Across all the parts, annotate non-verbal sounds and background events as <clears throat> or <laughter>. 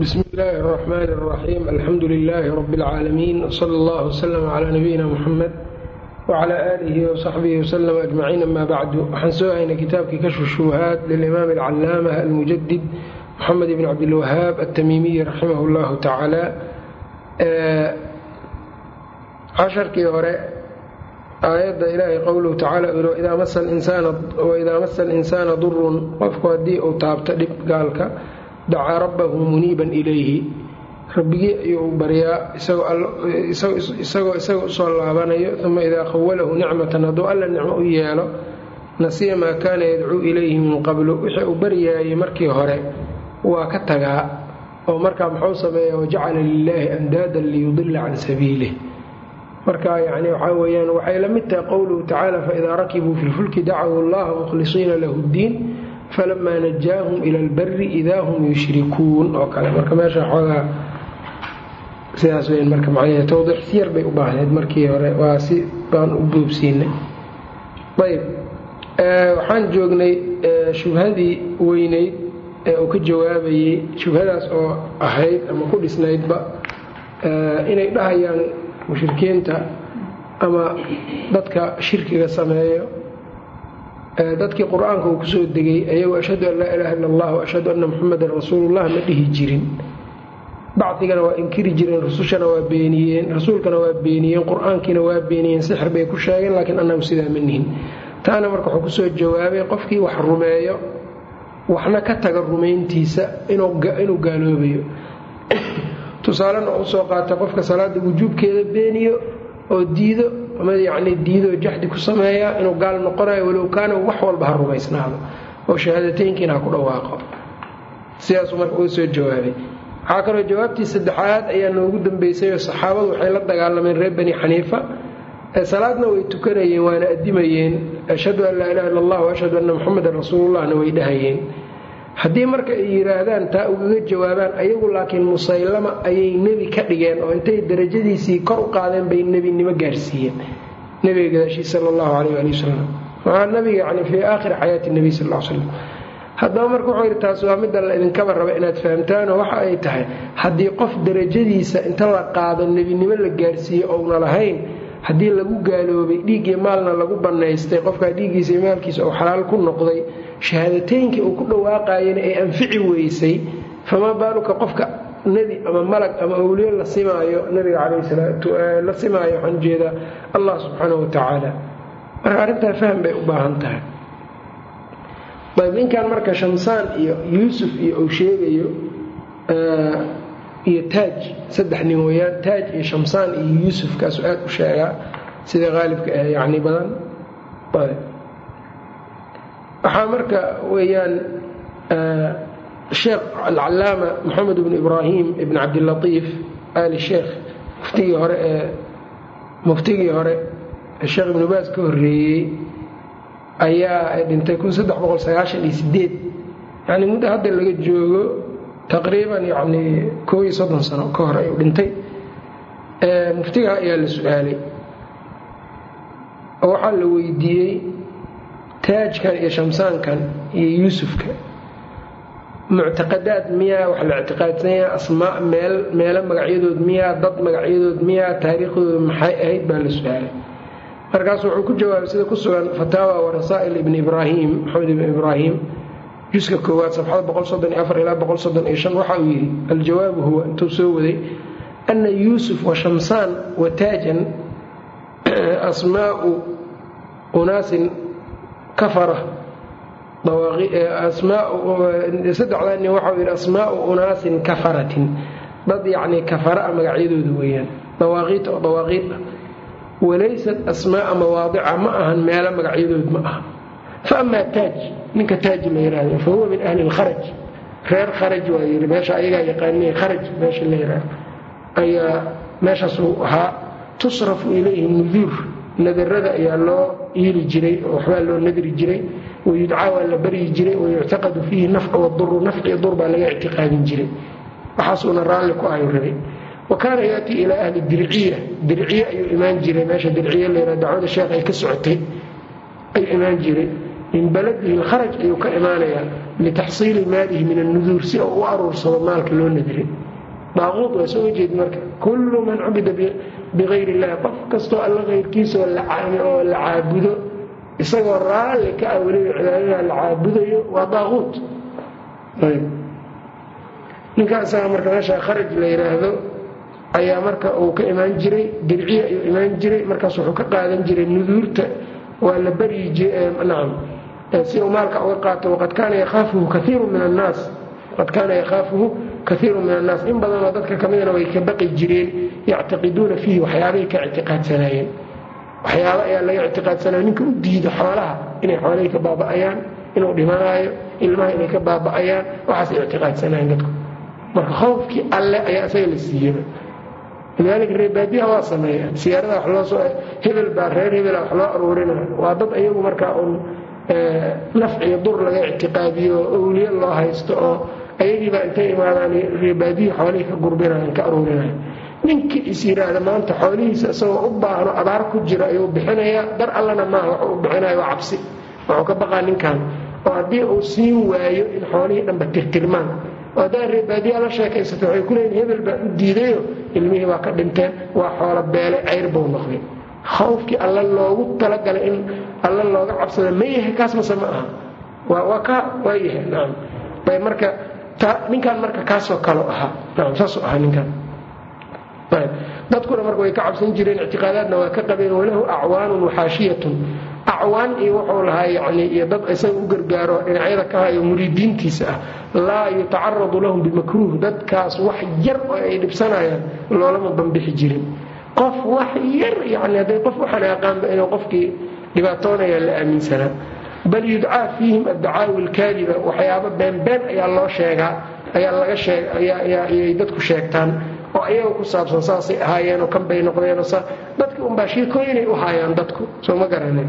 bsmi illaahi الرaxmaan الraxiim alxamdu lilaahi rab اlcaalamiin wsala allah wslm cla nabiyina muxamed wcla aalihi wsaxbihi wslm ajmaciin ama bacdu waxaan soo haynay kitaabkii kashfu shubuhaat lilimaam alcalaamah almujadid moxamed ibn cabdilwahaab atamiimiyi raximah اllahu tacaala casharkii hore aayadda ilaahay qowluhu tacala idaa masa alinsaana durun qofku haddii uu taabto dhib gaalka dacaa rabbahu muniiban ilayhi rabbigii ayuu baryaa isagoo isaga u soo laabanayo uma idaa khawalahu nicmatan hadduu alla nicmo u yeelo nasiya maa kaana yadcuu ilayhi min qablu wixii uu baryaayay markii hore waa ka tagaa oo markaa muxuu sameeya wajacala lilaahi andaadan liyudila can sabiilih marka yani waxaa weyaan waxay la mid tahay qowluhu tacaala faidaa rakibuu fi lfulki dacawu allaha mukhlisiina lahu ddiin falamaa najaahum ila albari idaa hum yushrikuun oo kale. Marka meesha xoogaa sidaas weyn marka macnaheed tawdiix si yar bay u baahneed markii hore. Waa si baan u boobsiinay ayb waxaan joognay shubhadii weyneyd ee uu ka jawaabayey shubhadaas oo ahayd ama ku dhisnaydba inay dhahayaan mushrikiinta ama dadka shirkiga sameeyo dadkii qur'aanka uu ku soo degay ayagu ashhadu an laa ilaaha illa allah ashhadu anna muxamadan rasuulullah ma dhihi jirin. Bacdigana waa inkiri jireen rusushana waa beeniyeen rasuulkana waa beeniyeen qur'aankiina waa beeniyeen sixir bay ku sheegeen laakiin annagu sidaa ma nihin. Taana marka wuxuu ku soo jawaabay qofkii wax rumeeyo waxna ka taga rumayntiisa inuu gaaloobayo. <coughs> Tusaalena u soo qaata qofka salaada wujuubkeeda beeniyo oo diido ama yacni diidoo jaxdi ku sameeyaa inuu gaal noqonayo walow kaana wax walba ha rumaysnaado oo shahaadateynkiina ha ku dhawaaqo. Sidaasuu marka uga soo jawaabay. Waxaa kaloo jawaabtii saddexaad ayaa noogu dambeysay oo saxaabadu waxay la dagaalameen reer bani xaniifa salaadna way tukanayeen waana adimayeen ashhadu an laa ilaha illa allah ashhadu anna muxamadan rasuulullahna way dhahayeen haddii marka ay yidhaahdaan taa ugaga jawaabaan ayagu laakiin musaylama ayay nebi ka dhigeen oo intay darajadiisii kor u qaadeen bay nebinimo gaarsiiyeen. Nebiga gadaashii sal allahu caleyh ali wasalam maxaa nabiga yani fii aakhiri xayaati nebiy sal l slam haddaba marka wuxuu yidhi taas waa midda la idinkaba raba inaad fahamtaanoo waxa ay tahay. Haddii qof darajadiisa inta la qaado nebinimo la gaarsiiye ouna lahayn haddii lagu gaaloobay dhiiggii maalna lagu bannaystay qofkaa dhiiggiisa iyo maalkiisa uu xalaal ku noqday shahaadateynkii uu ku dhawaaqayana ay anfici weysay famaa baaluka qofka nebi ama malag ama awliyo la simaayo nabiga caleyhsalaatla simaayo waxaan u jeedaa allah subxaana wa tacaala marka arrintaa faham bay u baahan tahay. Ayb ninkan marka shamsaan iyo yuusuf iyo uu sheegayo iyo taaj saddex nin weyaan taaj iyo shamsaan iyo yuusuf kaasuu aad u sheegaa sida qaalibka ah yacni badan waxaa marka weeyaan sheekh alcalaama moxamed ibnu ibraahim ibn cabdilatiif ali sheekh muftigii hore ee muftigii hore ee sheekh ibnu baas ka horreeyey ayaa dhintay yani muddo hadda laga joogo taqriiban yani koo iyo soddon sano ka hor ayuu dhintay. Muftiga ayaa la su'aalay. Oo waxaa la weydiiyey taajkan iyo shamsaankan iyo yuusufka muctaqadaad miyaa wax la ictiqaadsanya asmaa meel meelo magacyadood miyaa dad magacyadood miyaa taariikhdooda maxay ahayd baa la su'aalay markaasu wuxuu ku jawaabay sida ku sugan fataawa wa rasaa'il ibni ibraahim maxamed ibn ibraahim juska koowaad safxada ilaa waxa uu yidhi aljawaabu huwa intuu soo waday ana yuusuf wa shamsaan wa taajan asmaau unaasin kafara saddexdaa nin waxau yidhi asmaau unaasin kafaratin. Dad yacnii kafara a magacyadooda weeyaan. Dawaaqiita oo dawaaqiid ah. Walaysat asmaaa mawaadica ma ahan meelo magacyadood ma aha. Fa amaa taaj ninka taaj la yiraahdo fa huwa min ahli lkharaj reer kharaj waa yii meesha ayagaa yaqaaniye kharaj meesha la yiraahdo ayaa meeshaasuu ahaa tusrafu ilayhi nuduur nadarada ayaa loo iili jiray waxbaa loo nadri jiray wayudcaa waa la baryi jiray wayuctaqadu fiihi nafcu waduru nafci dur baa laga ictiqaadin jiray. Waxaasuuna raalli ku ayu rabay wa kaana ilaa ahli dirciya. Dirciye ayuu imaan jiray. Meesha dirciye layra dacwada sheekh ay ka socotay ayuu imaan jiray. Min baladihi lkharaj ayuu ka imaanayaa litaxsiili maalihi min annuduur si oo u aruursado maalka loo nadrin daaquud waa soo jeed marka kullu man cubida bikayr illahi qof kastoo alla kayrkiisaoo oo la caabudo isagoo raalli ka ah weliba cibaadada la caabudayo waa daaquut ninkaa isaga marka meesha kharaj la yidhaahdo ayaa marka uu ka imaan jiray dirciya ayuu imaan jiray markaas wuxuu ka qaadan jiray nuduurta waa la baryi nacam si uu maalka uga qaato waqad kaana yakhaafuhu kaiiru min annaas waqad kaana yakhaafuhu kaiiru min annaas. In badanoo dadka ka midana way ka baqi jireen yactaqiduuna fiihi waxyaabahay ka ictiqaadsanaayeen waxyaaba ayaa laga ictiqaadsanaya ninka u diido xoolaha inay xoolahii ka baaba'ayaan inuu dhimanaayo ilmaha inay ka baaba'ayaan waxaasay ictiqaadsanaayeen dadku. Marka khowfkii alle ayaa isaga la siiyeyba lidaalika reebaadiyaha waa sameeyaan siyaarada wax loo soo hebel baa reer hebela wax loo aruurinaya waa dad ayagu markaa uun nafciyo dur laga ictiqaadiyo oo awliye loo haysto oo ayagiibaa intay imaadaan reebaadiya xoolihii ka gurbinayan ka aruurinayan ninkii is yidhaahda maanta xoolihiisa isagoo u baahno abaar ku jira ayuu bixinayaa dar allana maaha waxuu u bixinaya waa cabsi. Wuxuu ka baqaa ninkan oo haddii uu siin waayo in xoolihii dhanba tirtirmaan. Oo haddaa reebaadiya la sheekaysato waxay ku leeyiin hebel baa u diidayo. Ilmihii baa ka dhinteen waa xoolo beele cayr buu noqday khawfkii alla loogu talagalay in alla looga cabsada ma yahay kaas mase ma aha. Waa ka waa yahay nacam ayb marka ninkan marka kaasoo kalo ahaa. Nacam saasuu ahaa ninkan. Dadkuna marka way ka cabsan jireen ictiqaadaadna waa ka qabeen walahu acwaanun waxaashiyatun acwaan iyo wuxuu lahaa yani iyo dad isaga u gargaaro dhinacyada ka hayo muriidiintiisa ah. Laa yutacaradu lahum bimakruuh. Dadkaas wax yar oo ay dhibsanayaan loolama banbixi jirin. Qof wax yar yani hadday qof waxaan aqaanba inuu qofkii dhibaatoonaya la aaminsanaa bal yudcaa fiihim addacaawi alkaadiba waxyaaba beenbeen ayaa loo sheegaa sheegayay dadku sheegtaan oo ayaga ku saabsan saasay ahaayeenoo kan bay noqdeenoo dadki unbaa sheekooyinay u haayaan dadku soo ma garanin.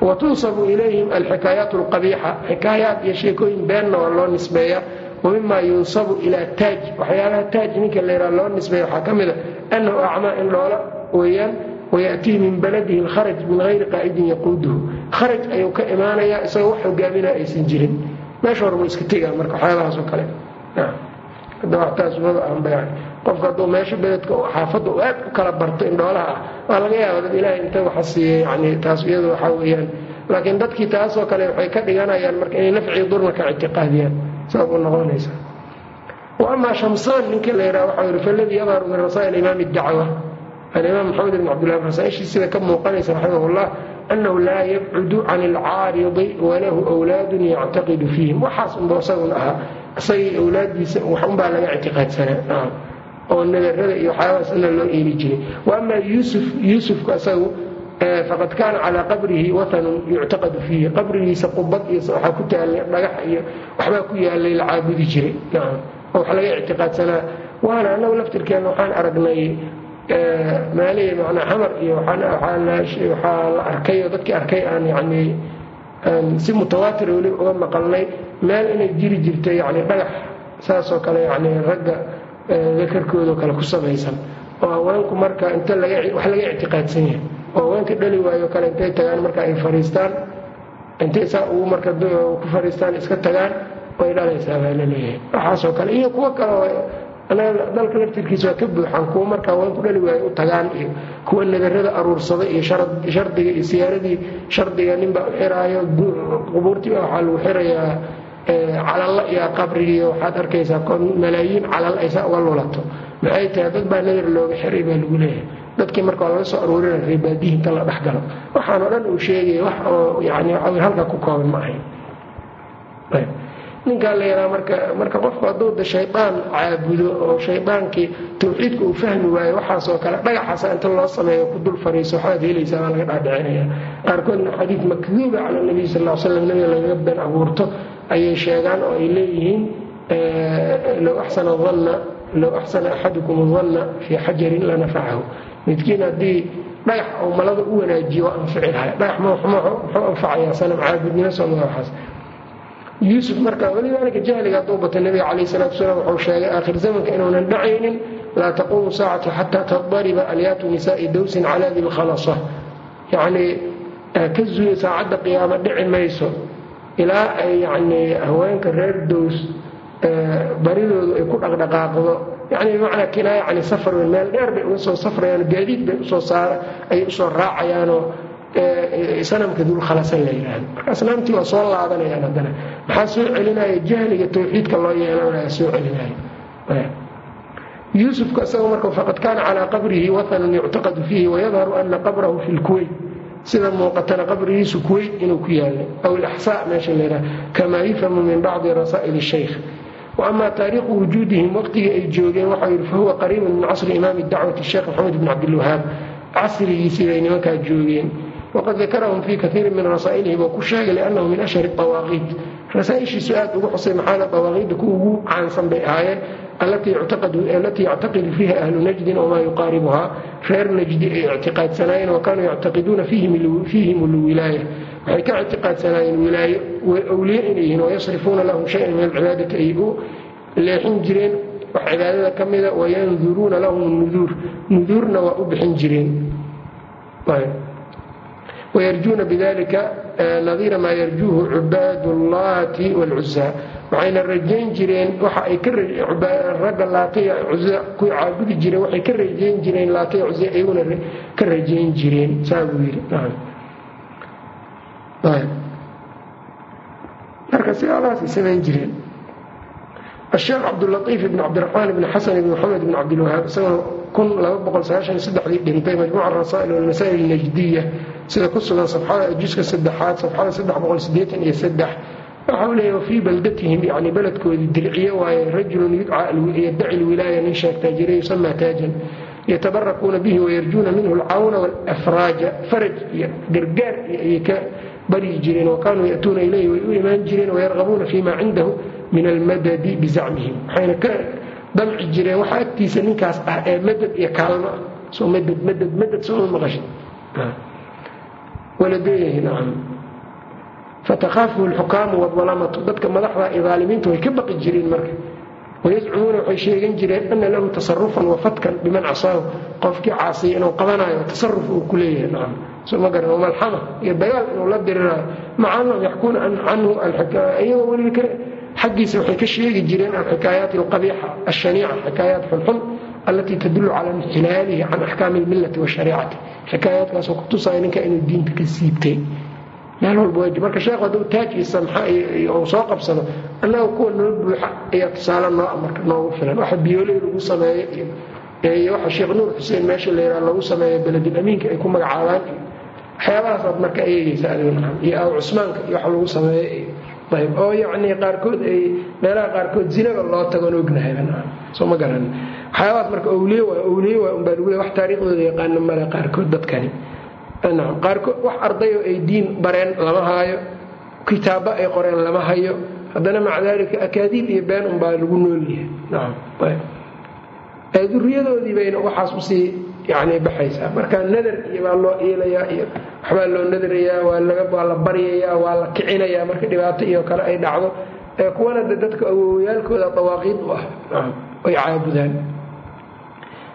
Wa tunsabu ilayhim alxikaayaat alqabiixa xikaayaat iyo sheekooyin beenna waa loo nisbeeya. Wa mima yunsabu ilaa taaj waxyaabaha taaj ninka layraa loo nisbeeya waxaa ka mid a annahu acmaa in loola weeyaan wayatihi min baladihi alkharaj min hayri qaa'idin yaquuduhu kharaj ayuu ka imaanayaa isagoo wax hogaaminaa aysan jirin meesha hormu iska tegaa marka waxyaabahaas oo kale hadda waxtaas maba aanba yani qofka hadduu meesha beledka xaafadda u aad u kala barto indhoolaha ah waa laga yaaba dad ilaahay inta waxa siiyey yani taas iyadu waxaa weeyaan laakiin dadkii taasoo kale waxay ka dhiganayaan marka inay nafcii durna ka ictiqaadiyaan saas u noqonaysa wa amaa shamsaan ninka la yidhaha waxau yidhi faladii yadharu min rasaa'il imaami dacwa alimaam maxamed ibn cabdillah rasaaishii sida ka muuqanaysa raximahullah annahu laa yabcudu can alcaaridi walahu wlaadun yactaqidu fiihim waxaas unba isagun ahaa isagii awlaadiisa waxunbaa laga ictiqaadsanaa oo nadarada iyo waxyaabahaasna loo eeli jiray. Wa amaa yuusuf yuusufku isagu faqad kaana calaa qabrihi watanun yuctaqadu fiihi. Qabrigiisa qubad iyo waxaa ku taalay dhagax iyo waxbaa ku yaalay la caabudi jiray. Oo wax laga ictiqaadsanaa waana annagu laftirkeenna waxaan aragnay maalihi macnaa xamar iyo waxaa la arkay oo dadkii arkay aan yani si mutawaatir weli uga maqalnay meel inay jiri jirto yani dhagax saasoo kale yani ragga dakarkoodao kale ku samaysan. Oo haweenku marka inta wax laga ictiqaadsan yahay. Oo haweenka dhali waayo kale intay tagaan marka ay fariistaan intay saa ugu marka ku fariistaan iska tagaan way dhalaysaa baa la leeyahay. Waxaasoo kale iyo kuwo kale dalka laftirkiisa waa ka buuxaan kuwo marka haweenku dhali waayo u tagaan iyo kuwa nadarada aruursada iyo shardiga iyo siyaaradii shardiga ninbaa u xiraayo qubuurtiiba waxaa lagu xirayaa calalla iyo qabrigii waxaad arkaysaa malaayiin calal ay saa uga lulato maxay tahay? Dad baa nadar looga xiray baa lagu leeyahay. Dadkii marka waa laga soo aruurina reebaadihi la dhex galo. Waxaanoo dhan uu sheegaya wax oo yani halka ku kooban ma ahayn ninkaa la yaraa marka marka qofku hadduu da shaydaan caabudo oo shaydaankii tawxiidka uu fahmi waayo waxaasoo kale dhagaxaasa inta loo sameeyo ku dul fariiso waxaad helaysaa baa laga dhaadhicinaya qaarkoodna xadiid makduuba cala nabiy sal l slam nabiga lagaga been abuurto ayay sheegaan oo ay leeyihiin low axsana danna low axsana axadukum danna fii xajarin lanafacahu midkiin haddii dhagax oo malada u wanaajiyo anfici lahay dhagax muxuu anfacayaa sanam caabudnimo sooma waxaas yuusuf marka walidaalika jahliga hadduu batay nabiga calayh salatu wasalaam wuxuu sheegay aakhir zamanka inuunan dhacaynin laa taquumu saacatu xataa tadariba alyaatu nisaai dowsin calaa dilkhalasa yacnii ka zuuya saacadda qiyaamo dhici mayso ilaa ay yacnii haweenka reer dows baridoodu ay ku dhaqdhaqaaqdo. Yani bimacnaa kinaaya cani safar meel dheer bay uga soo safrayaan gaadiid bay u soo saara ayay u soo raacayaanoo sanamka dulkhalasan la yidhaahdo marka asnaamtii waa soo laabanayaan haddana. Maxaa soo celinaya jahliga tawxiidka loo yeelanaya soo celinaya yuusufka isaga marka faqad kaana calaa qabrihi wathanan yuctaqadu fiihi wayadharu ana qabrahu fi lkuweyt sida muuqatana qabrigiisu kuweyt inuu ku yaalay aw ilaxsaa meesha layidhaha kamaa yufhamu min bacdi rasaa'il shaykh. Waama taariikhu wujuudihim waqtigii ay joogeen waxau yidhi fahuwa qariibun min casri imaami dacwati sheekh maxamed bn cabdilwahaab casrigiisii bay nimankaa joogeen waqad dakarahum fii kaiirin min rasaa'ilihi buu ku sheegay liannahu min ashhari dawaaqiid rasaaishiisu aad ugu xusay maxaana dawaaqiidda ku ugu caansan bay ahaayeen alatii yactaqidu fiiha ahlu najdin wamaa yuqaaribuhaa reer najdi ay ictiqaadsanaayeen wa yactaqiduuna fiihim lwilaaya waxay ka ictiqaadsanaayeen wilaayo awliye inay yihiin wayasrifuuna lahum shayan min alcibaadati ay u leexin jireen wax cibaadada ka mida wayanduruuna lahum nuduur nuduurna waa u bixin jireen wayarjuuna bidalika nadiira maa yarjuuhu cubaad ullaati wاlcuzaa waxayna rajayn jireen ragga laataya cuza kuwii caabudi jireen waxay ka rajayn jireen laataya cuza iyaguna ka rajayn jireen saa buu yidhi marka sidaalahaasay samayn jireen asheekh cabdulaiif ibn cabdiraxmaan ibn xasan ibn maxamed ibn cabdilwahaab isagoo dhintay majmuuca rasaa'il walmasaa'il najdiya sida ku sugan juska saddexaad safxada saddex boqol sideetan iyo saddex waxa uu leeyahy wafii baldatihim yani beledkoodii dirciye waaye rajulun yaddaci lwilaaya nin sheegtaa yusamaa taajan yatabarakuuna bihi wayarjuuna minhu alcawna walafraaja faraj iyo gargaar ayay ka baryi jireen wa ya'tuuna ilayhi way u imaan jireen wayargabuuna fii cindahu min almadadi bizacmihim waxayna ka damci jireen waxa agtiisa ninkaas ah ee madad iyo kaalmo soo madad madad madad soo maqashay waladeeyahi nacam. Fatakaafuhu lxukaamu wadalamatu dadka madaxda iyo daalimiinta way ka baqi jireen marka. Wayazcumuuna waxay sheegan jireen ana lahu tasarufan wafatkan biman casaahu qofkii caasiya inuu qabanayo tasaruf uu ku leeyahay nacam. Soo ma garan malxama iyo dagaal inuu la diriraayo maca annahum yaxkuuna canhu iyagoo weliba xaggiisa waxay ka sheegi jireen alxikaayaati alqabiixa alshaniica xikaayaat xunxun allatii tadullu cala inxilaalihi can axkaami almillati washariicati xikaayaadkaasoo kutusaya ninka inuu diinta ka siibtay meel walba waajib marka sheekhu hadduu taajiisa maxaa soo qabsado annaga kuwa noo buuxa ayaa tusaale noo marka noogu filan waxa biyooley lagu sameeyo iyo waxa sheekh nuur xuseen meesha la yidhaha lagu sameeyo beledul amiinka ay ku magacaabaan iyo waxyaabahaasaad marka eegaysa iyo aw cusmaanka iyo waxa lagu sameeyo iyo ayb oo yacnii qaarkood ay meelaha qaarkood zinaba loo tagoon ognahayba nacam soo ma garanin waxyaabahaas marka owliye waa owliye waa unbaa lagu le wax taariikhdooda yaqaana male qaarkood dadkani. Nacam qaarkood wax ardayoo ay diin bareen lama haayo. Kitaabo ay qoreen lama hayo. Haddana maca daalika akaadiib iyo been unbaa lagu noolyahay nacam ayb duriyadoodii bayna waxaas u sii yani baxaysaa. Marka nadar iyo baa loo iilayaa iyo waxbaa loo nadarayaa waa la baryayaa waa la kicinayaa marka dhibaato iyo kale ay dhacdo. Kuwana de dadka awowyaalkooda dawaaqiid u ah. Ay caabudaan.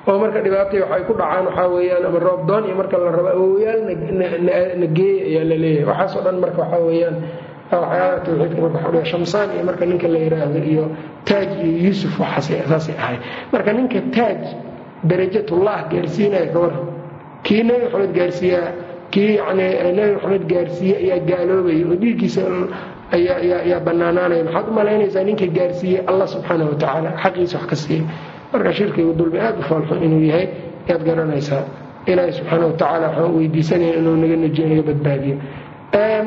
Oo marka dhibaatay waxay ku dhacaan waxaa weyaan ama roobdoon iyo marka la rabo awowayaal na geey ayaa la leeyahay. Waxaasoo dhan marka waxaa weyaan waxyaalaha tawxiidka marka waxaa shamsaan iyo marka ninka la yidhaahdo iyo taaj iyo yuusuf waxasaasay ahay marka ninka taaj darajatullah gaarsiinaya gabadha kii nebi maxamed gaarsiiyaa kii nebi maxamed gaarsiiye ayaa gaaloobaya oo dhiiggiisa ayaa banaanaanaya maxaad u malaynaysaa ninka gaarsiiyey allah subxaana wa tacaala xaqiisa wax ka siiyey. Marka shirkigu dulmi aad u foolxun inuu yahay yaad garanaysaa ilaahi subxaana wa tacaala waxaan weydiisanaya inuu naga najiyo naga badbaadiyo.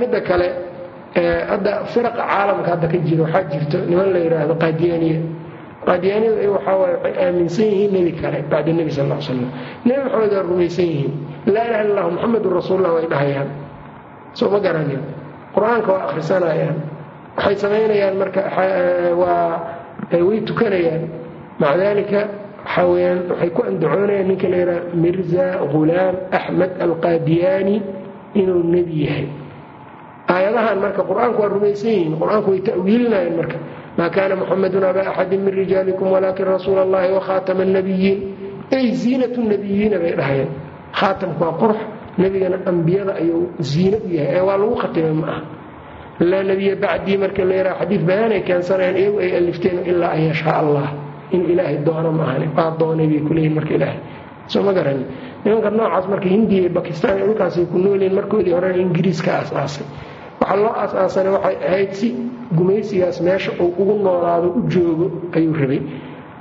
Midda kale hadda firaqa caalamka hadda ka jira waxaa jirto niman la yidhaahdo qaadiyaaniya qaadiyaaniyadu waxaa waaye waxay aaminsan yihiin nebi kale bacda nebi sal ll slam nebi maxamed waa rumaysan yihiin. Laa ilaha illa lahu muxamedun rasuulullah way dhahayaan. Soo ma garanin qur'aanka waa akhrisanayaan. Waxay samaynayaan marka waa way tukanayaan. Maca dalika waxaa weyaan waxay ku andacoonayaan ninka la yidhaha mirza ghulaam axmed alqaadiyaani inuu nebi yahay. Aayadahan marka qur'aanku waa rumaysan yihiin. Qur'aanku way ta'wiilinayaan marka maa kaana muxamedun abaa axadin min rijaalikum walaakin rasuula allahi wakhaatama annabiyiin ay ziinatu nabiyiina bay dhahayeen khaatamku waa qurux nebigana ambiyada ayuu ziine u yahay ee waa lagu khatimay ma aha laa nebiya bacdii marka la yaraha xadiid bayaanay keensanayaan iyagu ay alifteen ilaa an yashaa allah in ilaahay doono ma ahani waa doonay bay kuleeyihin marka ilaahay soo ma garani nimanka noocaas marka hindiya bakistaan iyo dhulkaasay ku noolyihin markoodii horena waxaa loo aas-aasana waxay ahayd si gumaysigaas meesha uu ugu noolaado u joogo ayuu rabay.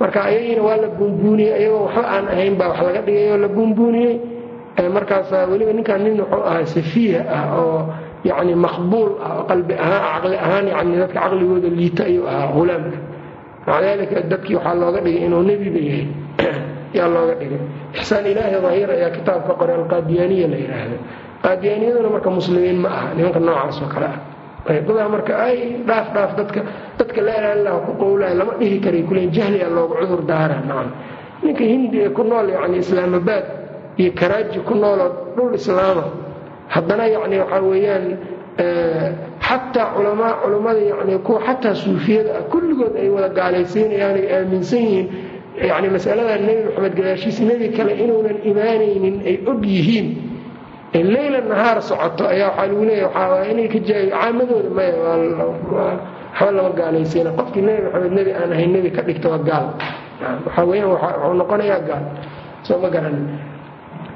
Marka ayagiina waa la buunbuuniyey ayagoo waxba aan ahayn baa wax laga dhigay oo la buunbuuniyey. Markaasa weliba ninkan nin wuxuu ahaa safiiha ah oo yani maqbuul ah oo qalbi ahaan caqli ahaan yani dadka caqligooda liita ayuu ahaa hulaamka maca dadkii waxaa looga dhigay inuu nebiba yahay. <clears throat> Yaa looga dhigay. Ixsaan ilaahi dahiir ayaa kitaabka qoray alqaadiyaaniya la yidhaahdo qaadiyaaniyaduna marka muslimiin ma aha nimanka noocaas oo kale ah. Dadaa marka ay dhaaf dhaaf dadka dadka laa ilaha ku qowlaya lama dhihi karay kuleyn jahliga loogu cudur daara nacam. Ninka hindi ee ku nool yani islaamabaad iyo karaaji ku nooloo dhul islaama haddana yani waxaa weeyaan xataa culamaa culammada yani kuwa xataa suufiyada ah kulligood ay wada gaalaysiinayaan ay aaminsan yihiin. Yani masalada nebi maxamed gadaashiisa nebi kale inuunan imaanaynin ay og yihiin leyla nahaar socoto ayaa waxaa lagu leeya waxaa inay ka jaayo caamadooda maya waxba lama gaalaysiina qofkii nebi maxamed nebi aan ahayn nebi ka dhigta waa gaal. Waxaa weyaan wuxuu noqonayaa gaal. Soo ma garanin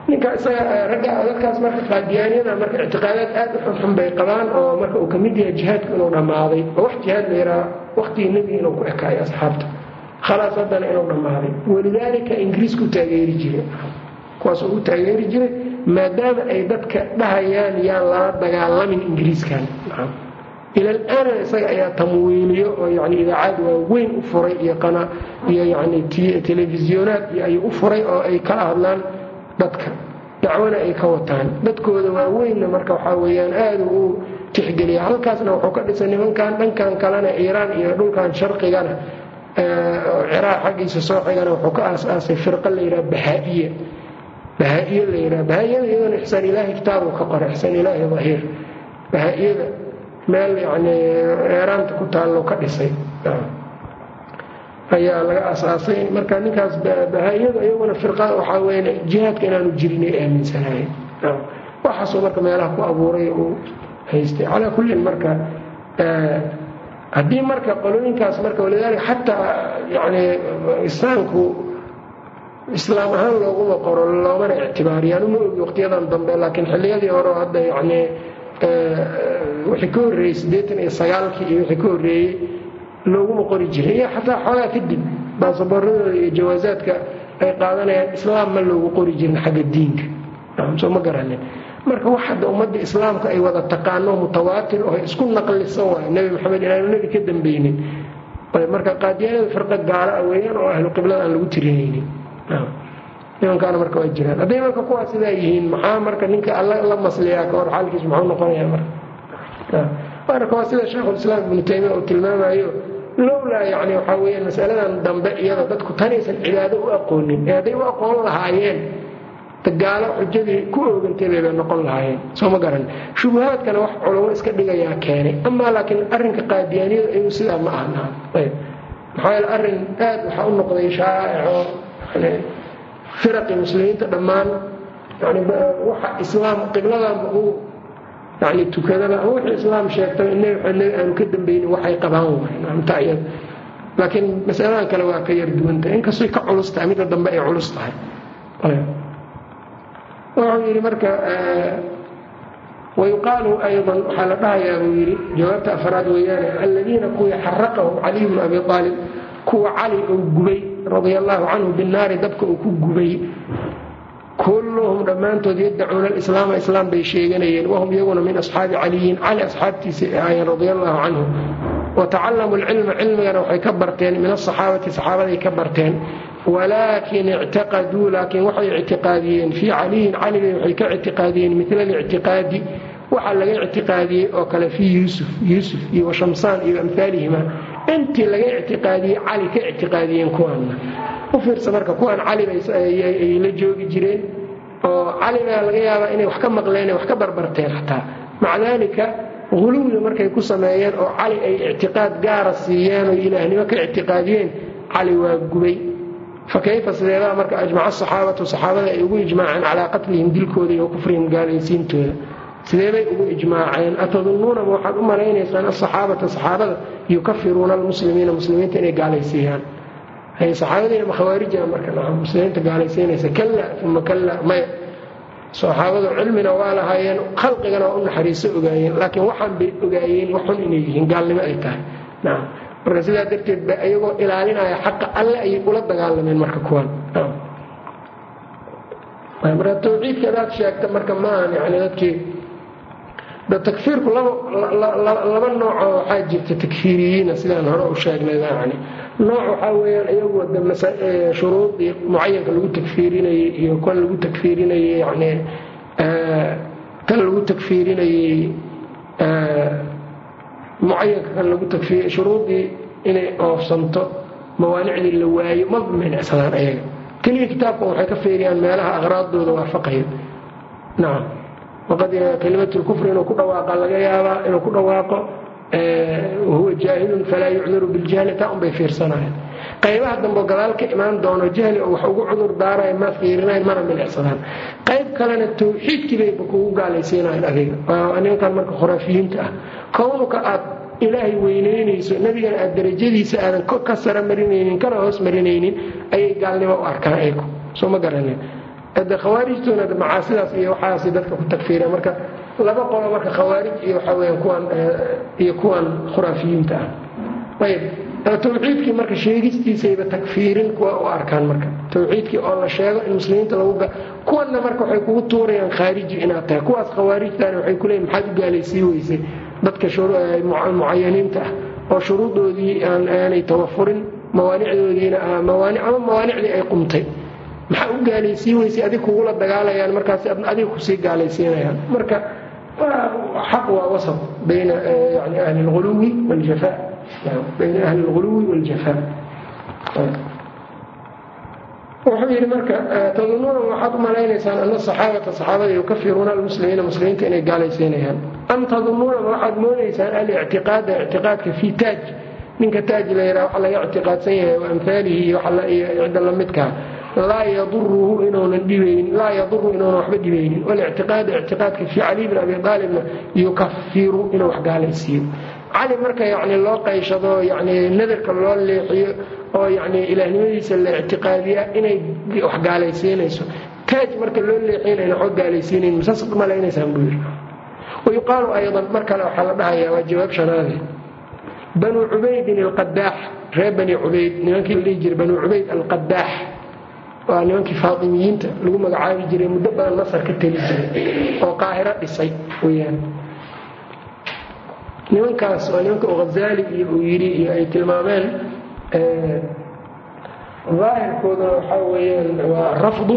ninka isaga ragga dadkaas marka qaadiyaaniyada marka ictiqaadaad aad u xunxun bay qabaan oo marka uu ka mid yahay jihaadku inuu dhammaaday. Oo wax jihaad la yidhaha waqtigii nebiga inuu ku ekaayo asxaabta. Khalaas haddana inuu dhammaaday. Walidaalika ingiriisku taageeri jiray. Kuwaasuu u taageeri jiray maadaama ay dadka dhahayaan yaan lala dagaalamin ingiriiskan ilal-aana isaga ayaa tamwiiliyo oo yani idaacad waaweyn u furay iyo iyo yani telefisyonaad ayuu u furay oo ay kala hadlaan dadka. Dacwana ay ka wataan. Dadkooda waaweynna marka waxaa weyaan aada u tixgeliya. Halkaasna wuxuu ka dhisay nimankan dhankan kalena iiraan iyo dhulkan sharqigana ciraaq xaggiisa soo xigana wuxuu ka aas-aasay firqa la yidhaha bahaa'iya bahaa'iye la yidhaha bahaa'iyada iyadana ixsaan ilaahi kitaabuu ka qoray ixsaan ilaahi dahiir bahaa'iyada meel yani eeraanta ku taallo ka dhisay. Ayaa laga asaasay marka ninkaas bahaa'iyadu iyaguna firqada waxaa weya jihaadka inaanu jirin ay aaminsanaayeen waxaasuu marka meelaha ku abuuray uu haystay. Calaa kullin marka haddii marka qolooyinkaas marka walidaalika xataa yani islaamku islaam ahaan looguma qoro loomana ictibaariyaan. Uma ogi waqtiyadan dambe laakiin xilliyadii hore hadda yani wixii ka horreeyey siddeetan iyo sagaalkii iyo wixii ka horreeyey looguma qori jirin. Iyo xataa xoogaa kadib baasaboorradooda iyo jawaasaadka ay qaadanayaan islaam ma loogu qori jirin xagga diinka. Soo ma garanin marka wax hadda ummadda islaamka ay wada taqaano mutawaatir oo isku naqlisan waayo nebi maxamed inaanu nebi ka dambeynin marka qaadiyaanada firqa gaala a weeyaan oo ahlu qiblada aan lagu tirinaynin nimankaana marka waa jiraan. Hadday marka kuwaa sidaa yihiin maxaa marka ninka alla la masliyaa ka hor xaalkiis muxuu noqonayaa marka? Marka waa sida sheekhulislaam ibnu taymiya uu tilmaamayo lowlaa yani waxaa weyaan masaladan dambe iyada dadku tanaysan cibaado u aqoonin. Ee hadday u aqoon lahaayeen gaalo xujadii ku oogantay bay noqon lahaayeen. Soo ma garan. Shubuhaadkana wax culamo iska dhigayaa keenay. Amaa laakiin arrinka qaadiyaaniyada iyu sidaa ma ahna maxaa yeele arrin aad waxaa u noqday shaa'ico firaqii muslimiinta dhammaan islaam qibladanba uu yani tukadaba ama islaam sheegtaba in nebi nebi aanu ka dambeynin waxay qabaan waynta laakiin masaladan kale waa ka yar duwantahay inkastoy ka culus tahay midda dambe ay culus tahay. Wuxuu yidhi marka wayuqaalu aydan waxaa la dhahayaa buu yidhi jawaabta afraad weeyaane aladiina kuwii xaraqahum caliy bnu abi aalib kuwa cali uu gubay radia allaahu canhu binaari dabka uu ku gubay. Kulluhum dhammaantood yaddacuuna alislaama islaam bay sheeganayeen. Wahum iyaguna min asxaabi caliyin cali asxaabtiisay ahaayeen radia allaahu canhu watacallamuu alcilma cilmigana waxay ka barteen min asaxaabati saxaabaday ka barteen. Walaakin ictaqaduu laakiin waxay ictiqaadiyeen. Fii caliyin calibay waxay ka ictiqaadiyeen mila alictiqaadi. Waxaa laga ictiqaadiyey oo kale fii yuusuf yuusuf iyo washamsaan iyo amhaalihima intii laga ictiqaadiyey cali ka ictiqaadiyeen kuwaanna. U fiirsa marka kuwaan calibayay la joogi jireen oo calibaa laga yaabaa inay wax ka maqleen wax ka barbarteen xataa. Maca daalika huluwda markay ku sameeyeen oo cali ay ictiqaad gaara siiyeen oo ilaahnimo ka ictiqaadiyeen cali waa gubay. Fa kayfa sideedaa marka ajmaca saxaabatu saxaabada ay ugu ijmaaceen calaa qatlihim dilkooda iyo kufrihim gaalaysiintooda sidee bay ugu ijmaaceen? Atadunnuunama waxaad u malaynaysaan asaxaabata saxaabada yukafiruuna almuslimiina muslimiinta inay gaalaysiiyaan. Saxaabadiina ma khawaarija marka muslimiinta gaalaysiinaysa kalla uma kalla maya. Saxaabadu cilmina waa lahaayeen khalqigana waa u naxariiso ogaayeen laakiin waxaan bay ogaayeen waxun inay yihiin gaalnimo ay tahay. Marka sidaa darteed ba iyagoo ilaalinaya xaqa alle ayay ula dagaalameen marka kuwan. Marka tawxiidka adaad sheegta marka maahan yani dadkii takfiirku laba noocoo waxaa jirta takfiiriyiina sidaan hore u sheegnay yani nooc waxaa weyaan iyagu shuruudii mucayanka lagu takfiirinayey iyo kan lagu takfiirinayey yani kan lagu takfiirinayey mucayanka kan lagu takfiir shuruudii inay oofsanto mawaanicdii la waayo ma minicsadaan ayaga. Keliya kitaabkan waxay ka fiiriyaan meelaha aqraadooda waafaqaya nacam waqad kalimat lkufri inuu ku dhawaaqa laga yaabaa inuu ku dhawaaqo wahuwa jaahilun falaa yucdaru biljahli taa unbay fiirsanayaan qaybaha dambe gadaal ka imaan doono jahli oo wax ugu cudur daaraya ma fiirinayn mana milicsadaan qayb kalena tawxiidkii kugu gaalaysiinayan adiga ninkan marka khuraafiyiinta ah kownuka aad ilaahay weyneynayso nebigana aad darajadiisa aadan ka sara marinaynin kana hoos marinaynin ayay gaalnimo u arkaan ayku soo ma garanin de khawaarijtuna macaasidaas iyo waxaas dadka ku tagfiira. Marka laba qolo marka khawaarij iyo waxaa weyaan kuwan iyo kuwan khuraafiyiinta ah. Ayb tawxiidkii marka sheegistiisayba takfiirin kuwa u arkaan marka. Tawxiidkii oo la sheego in muslimiinta lagu kuwanna marka waxay kugu tuurayaan khaariji inaad tahay. Kuwaas khawaarijtana waxay kuleeyiin maxaad u gaalaysii weysay dadka mucayaniinta ah oo shuruudoodii aanay tawafurin mawaanicdoodiina ama mawaanicdii ay qumtay maxaa u gaalaysiin weysay adig kugula dagaalayaan? Markaas adig ku sii gaalaysiinayaan marka xaq waa wasat bayna yani ahli luluwi wljafa bayna ahli lghuluwi wاljafa wuxuu yidhi marka tadunuuna waxaad u malaynaysaan ana saxaabata saxaabada yukafiruuna almuslimiina muslimiinta inay gaalaysiinayaan am tadunuuna waxaad moodaysaan alictiqaada ictiqaadka fii taaj. Ninka taaj la yidhaha waxa laga ictiqaadsan yahay waamhaalihi iyo cidda lamidkaa laa yaduru inuunan waxba dhibaynin walictiqaada ictiqaadka fii cali bn abi aalibna yukafiru inuu wax gaalaysiiyo cali marka yani loo qayshado yani nadarka loo leexiyo oo yani ilaahnimadiisa la ictiqaadiya inay wax gaalaysiinayso taaj marka loo leexinayna waxba gaalaysiinayn masas malaynaysaan buu yidhi. Wayuqaalu aydan mar kale waxaa la dhahayaa waa jawaab shanaade. Banuu cubaydin alqadaax reer bani cubayd nimankii la dhihi jiray banuu cubayd alqadaax waa nimankii faatimiyiinta lagu magacaabi jiray muddo badan masar ka teli jiray oo qaahiro dhisay weyaan nimankaas waa nimanka hazaali iyo uu yidhi iyo ay tilmaameen daahirkooduna waxaa weyaan waa rafdu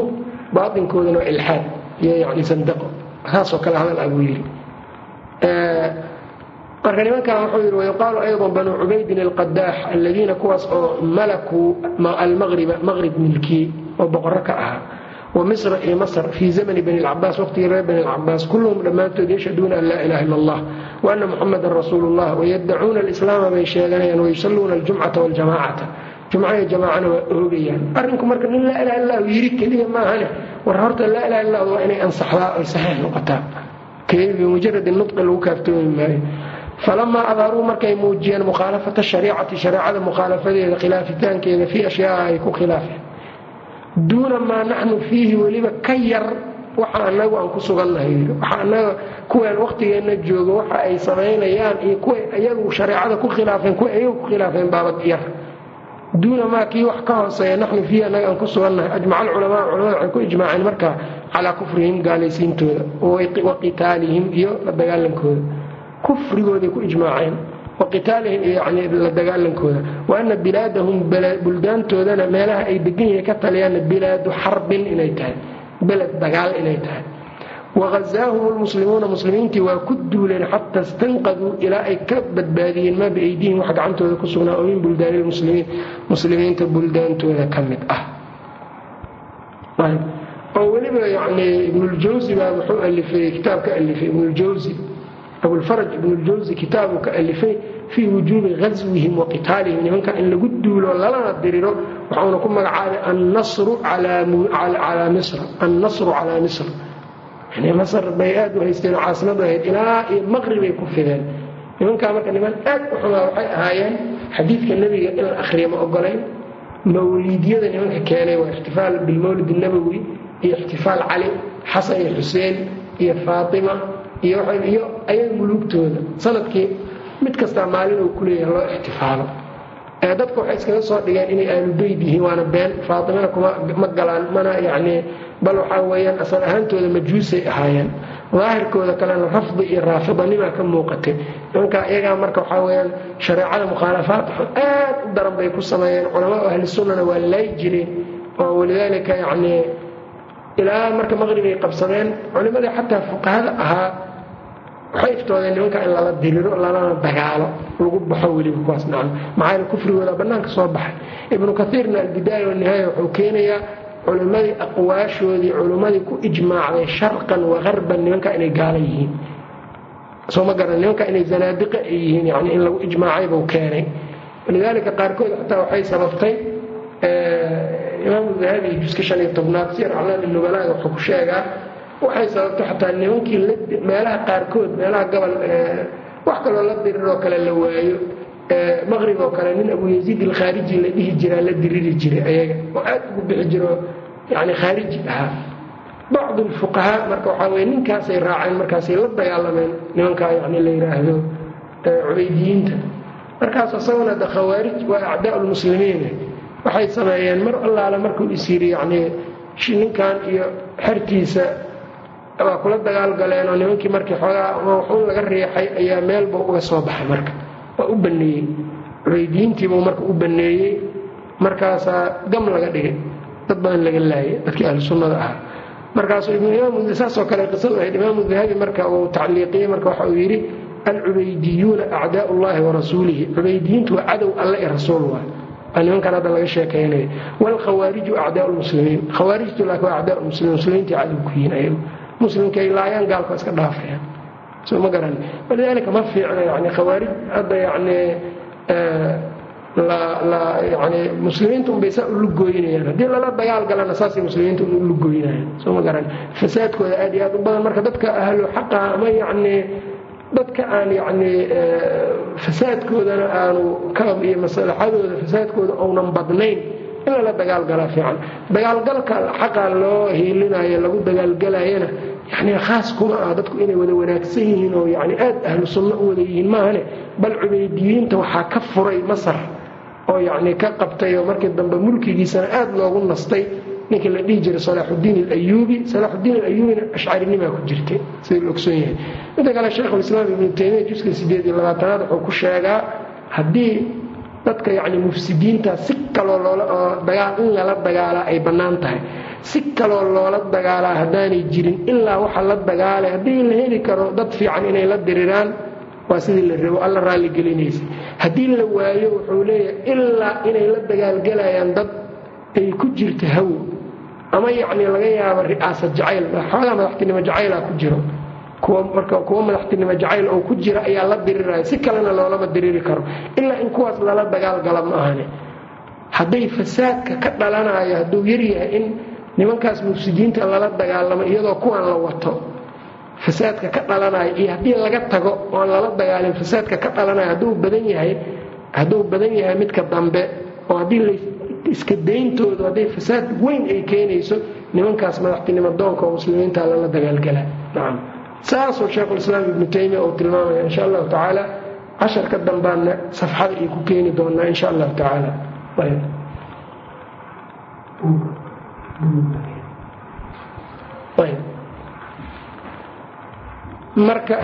baatinkooduna waa ilxaad iyo yani sandaqo saasoo kale hadal ah yidhi. Marka nimankan wuxuu yidhi wayuqaalu ayضa banuu cubaydin alqadaax aladiina kuwaas oo malakuu almaqriba maqrib milkiyey oo boqoro ka ahaa wa misra iyo masr fii zamani bani lcabaas waqtigii reer bani lcabaas kulluhum dhammaantood yashhaduuna an laa ilaha illa allah wa ana muxamadan rasuulu llah wayaddacuuna alislaama bay sheeganayaan wayusalluuna aljumcata waljamacata jumcaiyo jamaacana waa oogayaan arrinku marka nin laa ilaha illahu yiri keliya maahane war horta laa ilaha illah waa inay ansaxdaa oy saxiix noqotaa bimujaradi nudqi lagu kaaftoomi maayo. Falamaa adharuu markay muujiyeen mukhaalafata shariicati shareecada mukhaalafadeeda khilaafitaankeeda fii ashyaaa ay ku khilaafeen duuna maa naxnu fiihi weliba ka yar waxa anagu aan ku sugannahay waxa anaga kuween waqtigeenna joogo waxa ay samaynayaan iyo kuway iyagu shareecada ku khilaafeen kuway iyagu ku khilaafeen baabad yar. Duuna maa kii wax ka hooseeya naxnu fiihi annaga aan ku sugannahay ajmaca alculamaa culamada waxay ku ijmaaceen markaa calaa kufrihim gaalaysiintooda wa qitaalihim iyo la dagaalankooda kufrigooday ku ijmaaceen wa iyo yani la dagaalankooda wa ana bilaadahum buldaantoodana meelaha ay degan yihiin ka taliyaanna bilaadu xarbin inay tahay beled dagaal inay tahay. Wagazaahum lmuslimuuna muslimiintii waa ku duuleen xata istanqaduu ilaa ay ka badbaadiyeen maa biaydihim wax gacantooda ku sugnaa oo min buldaani lmuslimiin muslimiinta buldaantooda ka mid ah. Oo weliba yani ibnuljawsi baa wuxuu alifay kitaab ka alifay ibnuljawsi abulfaraj ibnuljawsi kitaabu ka alifay fii wujuubi ghaswihim wa qitaalihim nimanka in lagu duulo lalana diriro waxauna ku magacaabay annasru calaa misr yani masar bay aad u haysteen oo caasimadu ahayd ilaa iyo maqribay ku fideen. Nimankaa marka niman aad u xumaa waxay ahaayeen xadiidka nebiga in la akhriya ma ogolayn mawliidyada nimanka keenay waa ixtifaal bilmawlid nabowi iyo ixtifaal cali xasan iyo xuseen iyo faatima iyo ayaga muluugtooda. Sanadkii mid kastaa maalin uu ku loo ixtifaalo. Dadka waxay iskaga soo dhigeen inay aalubeyd yihiin waana been faatimana ma galaan mana yacnii bal waxaa weeyaan asal ahaantooda majuusay ahaayeen. Daahirkooda kalena rafdi iyo raafidanimaa ka muuqatay. Nimankaa iyagaa marka waxaa weyaan shareecada mukhaalafaad aad u daran bay ku sameeyeen. Culamaa ahli sunnana waa laayi jireen oo walidaalika yacnii ilaa marka maqribay qabsadeen culimadii xataa fuqahada ahaa waxay nimanka in lala diriro lalana dagaalo lagu baxo weliba kuwaas nacam. Maxaa kufrigooda bannaanka soo baxay. Ibnu kaiirna albidaaya wanihaaya wuxuu keenayaa culimmadii aqwaashoodii culimmadii ku ijmaacday sharqan wa harban nimanka inay gaala yihiin. Soo ma garan nimanka inay zanaadiqa ay yihiin yani in lagu ijmaacay buu keenay. Walidaalika qaarkood xataa waxay sababtay imaamu dahabi juska shan iyo tobnaad siyar aclaami nubalaaga wuxuu ku sheegaa waxay sababtay xataa nimankii meelaha qaarkood meelaha gobol wax kaloo la diriroo kale la waayo. Maqrib oo kale nin abu yaziid alkhaariji la dhihi jiraa la diriri jiray ayaga oo aad ugu bixi jiro yani khaariji ahaa. Bacdu lfuqahaa marka waxaa weye ninkaasay raaceen markaasay la dagaalameen nimankaa yani la yidhaahdo cubaydiyiinta. Markaas isaguna de khawaarij waa acdaa lmuslimiin waxay sameeyeen mar allaale markuu is yani ninkan iyo xertiisa waa kula dagaalgaleen oo nimankii markii xoogaa waxuun laga riixay ayaa meelba uga soo baxay marka. Waa u baneeyey. Cubaydiyiintiibuu marka u baneeyey. Markaasaa gam laga dhigay. Dad badan laga laayay dadkii ahlu sunnada ahaa. Markaasuu saasoo kale qisadu ahayd imaamu dahabi marka uu tacliiqiyey marka waxa uu yidhi alcubaydiyuuna acdaa ullahi warasuulihi cubaydiyiintu waa cadow alle i rasuul waay waa nimankan hadda laga sheekaynaya wlkhawaariju acdaa lmuslimiin khawaarijtu laakin waa acdaa muslimiin. Muslimiintii cadow ku yihiin ayagu muslimkay laayaan gaalka iska dhaafayaan soo ma garan. Walidaalika ma fiicna yani khawaarij hadda yani yani muslimiinta unbay saa u lugooynayaan haddii lala dagaal galana saasay muslimiinta u lugooynayaan soo ma garan. Fasaadkooda aad iyo aad u badan. Marka dadka ahlu xaqa ama yani dadka aan yacnii fasaadkoodana aanu kalab iyo maslaxadooda fasaadkooda ounan badnayn in lala dagaalgalaa fiican. Dagaalgalka xaqa loo hiilinayo lagu dagaalgalayana yani khaas kuma ah dadku inay wada wanaagsan yihiin oo yani aad ahlu sunno u wada yihiin maahane. Bal cubaydiyiinta waxaa ka furay masar oo yacnii ka qabtay oo markii dambe mulkigiisana aad loogu nastay. Ninkii la dhihi jiray salaaxudiin alayuubi. Salaaxudiin alayuubina ashcarinimaa ku jirtay sida la ogsoon yahay. Midda kale sheikhulislaam ibnu taymiya juska sideed iyo labaatanaad wuxuu ku sheegaa haddii dadka yacni mufsidiinta si kaloo loola in lala dagaalaa ay bannaan tahay. Si kaloo loola dagaalaa haddaanay jirin ilaa waxa la dagaalay haddii la heli karo dad fiican inay la diriraan waa sidii la rabo alla raalli gelinaysa. Haddii la waayo wuxuu leeyahay ilaa inay la dagaalgelayaan dad ay ku jirto hawo. Ama yacni laga yaabo ri'aasad jacayl xoogaa madaxtinimo jacaylaa ku jiro marka kuwa madaxtinimo jacayl oo ku jira ayaa la diriraya si kalena loolama diriri karo. Ilaa in kuwaas lala dagaalgala ma ahane. Hadday fasaadka ka dhalanayo hadduu yaryahay in nimankaas mufsidiinta lala dagaalamo iyadoo kuwan la wato fasaadka ka dhalanayo iyo haddii laga tago oon lala dagaalin fasaadka ka dhalanayo hadduu badan yahay hadduu badan yahay midka dambe oo haddii iska dayntoodu hadday fasaad weyn ay keenayso nimankaas madaxtinimo doonka oo muslimiinta lala dagaalgala. Nacam saasuu sheekhulislaam ibnu taymiya uu tilmaamaya insha allahu tacaala casharka dambaanna safxada ay ku keeni doonaa insha allahu tacaala. Marka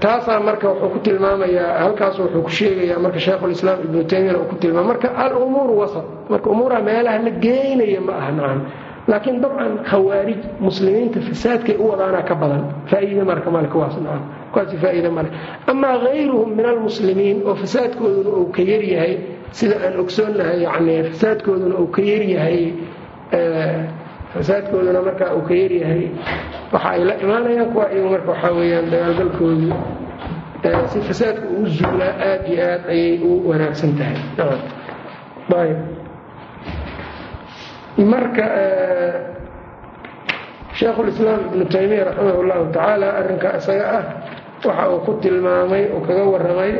taasaa marka wuxuu ku tilmaamayaa halkaas wuxuu ku sheegayaa marka sheekhulislaam ibnu taymiyana uu ku tilmaama. Marka alumuuru wasat. Marka umuuraha meelaha la geenaya ma aha nacam laakiin dabcan khawaarij muslimiinta fasaadkay u wadaanaa ka badan. Faa'iide marka male kuwaas faa'iide male amaa hayruhum min almuslimiin oo fasaadkooduna uu ka yaryahay sida aan ogsoonnahay yacni fasaadkooduna uu ka yaryahay fasaadkooduna markaa uu ka yaryahay waxa ay la imaanayaan kuwa iyagu marka waxaa weeyaan dagaalgalkoodu si fasaadka uu zuulaa aad iyo aad ayay u wanaagsan tahay marka sheekhulislaam ibnu taymiya raximah llahu tacaala arrinka isaga ah waxa uu ku tilmaamay uu kaga waramay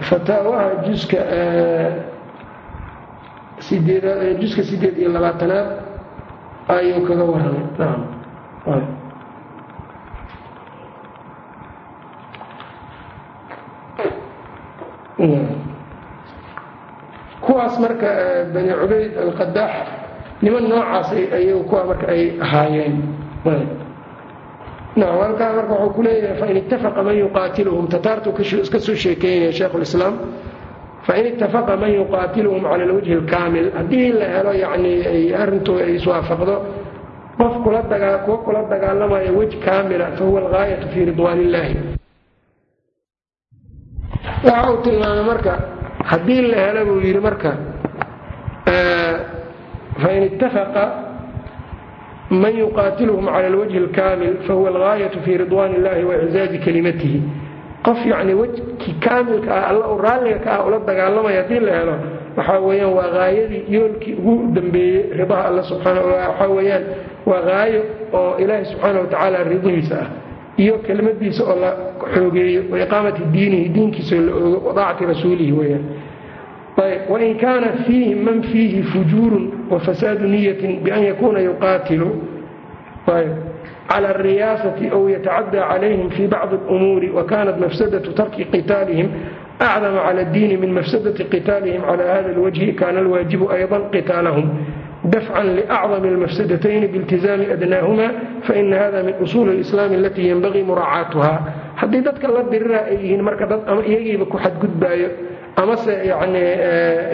fataawaha juska sideedaad juska sideed iyo labaatanaad ayuu kaga waramay kuwaas marka bani cubayd alqadaax niman noocaas ayuu kuwa marka ay ahaayeen. Nacam halkaa marka wuxuu ku leeyahay fain ittafaqa man yuqaatiluhum tataartuu iska soo sheekeynaya sheikhu lislaam fain ittafaqa man yuqaatiluhum cala alwajhi alkaamil haddii la helo yacni ay arrintu ay iswaafaqdo qof kula kuwa kula dagaalamaya wej kaamila fahuwa algaayatu fii ridwaan illaahi waxa uu tilmaamay marka haddii la helo buu yidhi marka fain ittafaqa man yuqaatiluhum cala alwajhi alkaamil fahuwa algaayatu fii ridwaan illahi waiczaazi kalimatihi. Qof yacni wejki kaamilka ah alla u raalliga ka ah ula dagaalamaya haddii la helo waxaa weeyaan waa haayadii yoolkii ugu dambeeyey ridaha alla subxaana waxaa weeyaan waa haayo oo ilaahi subxaana wa tacaala ridihiisa ah iyo kelmadiisa oo la xoogeeyo wa iqaamati diinihi diinkiisa la oogo wadaacati rasuulihi weyaan wain kaana fiihi man fiihi fujuurun wa fasaadu niyatin bian yakuuna yuqaatilu. Cala alriyaasati ow yatacaddaa calayhim fi bacdi alumuuri wakanat mafsadatu tarki qitaalihim acdama cala addiini min mafsadati qitaalihim cala hada alwajhi kana alwaajibu ayضa qitaalahum dafcan liacdami almafsadatayni biiltizaami adnaahuma faina hada min usuuli اlislaam alatii yenbagii muraacaatuha haddii dadka la dirira ay yihiin marka dad ama iyagiiba ku xadgudbaayo amase yani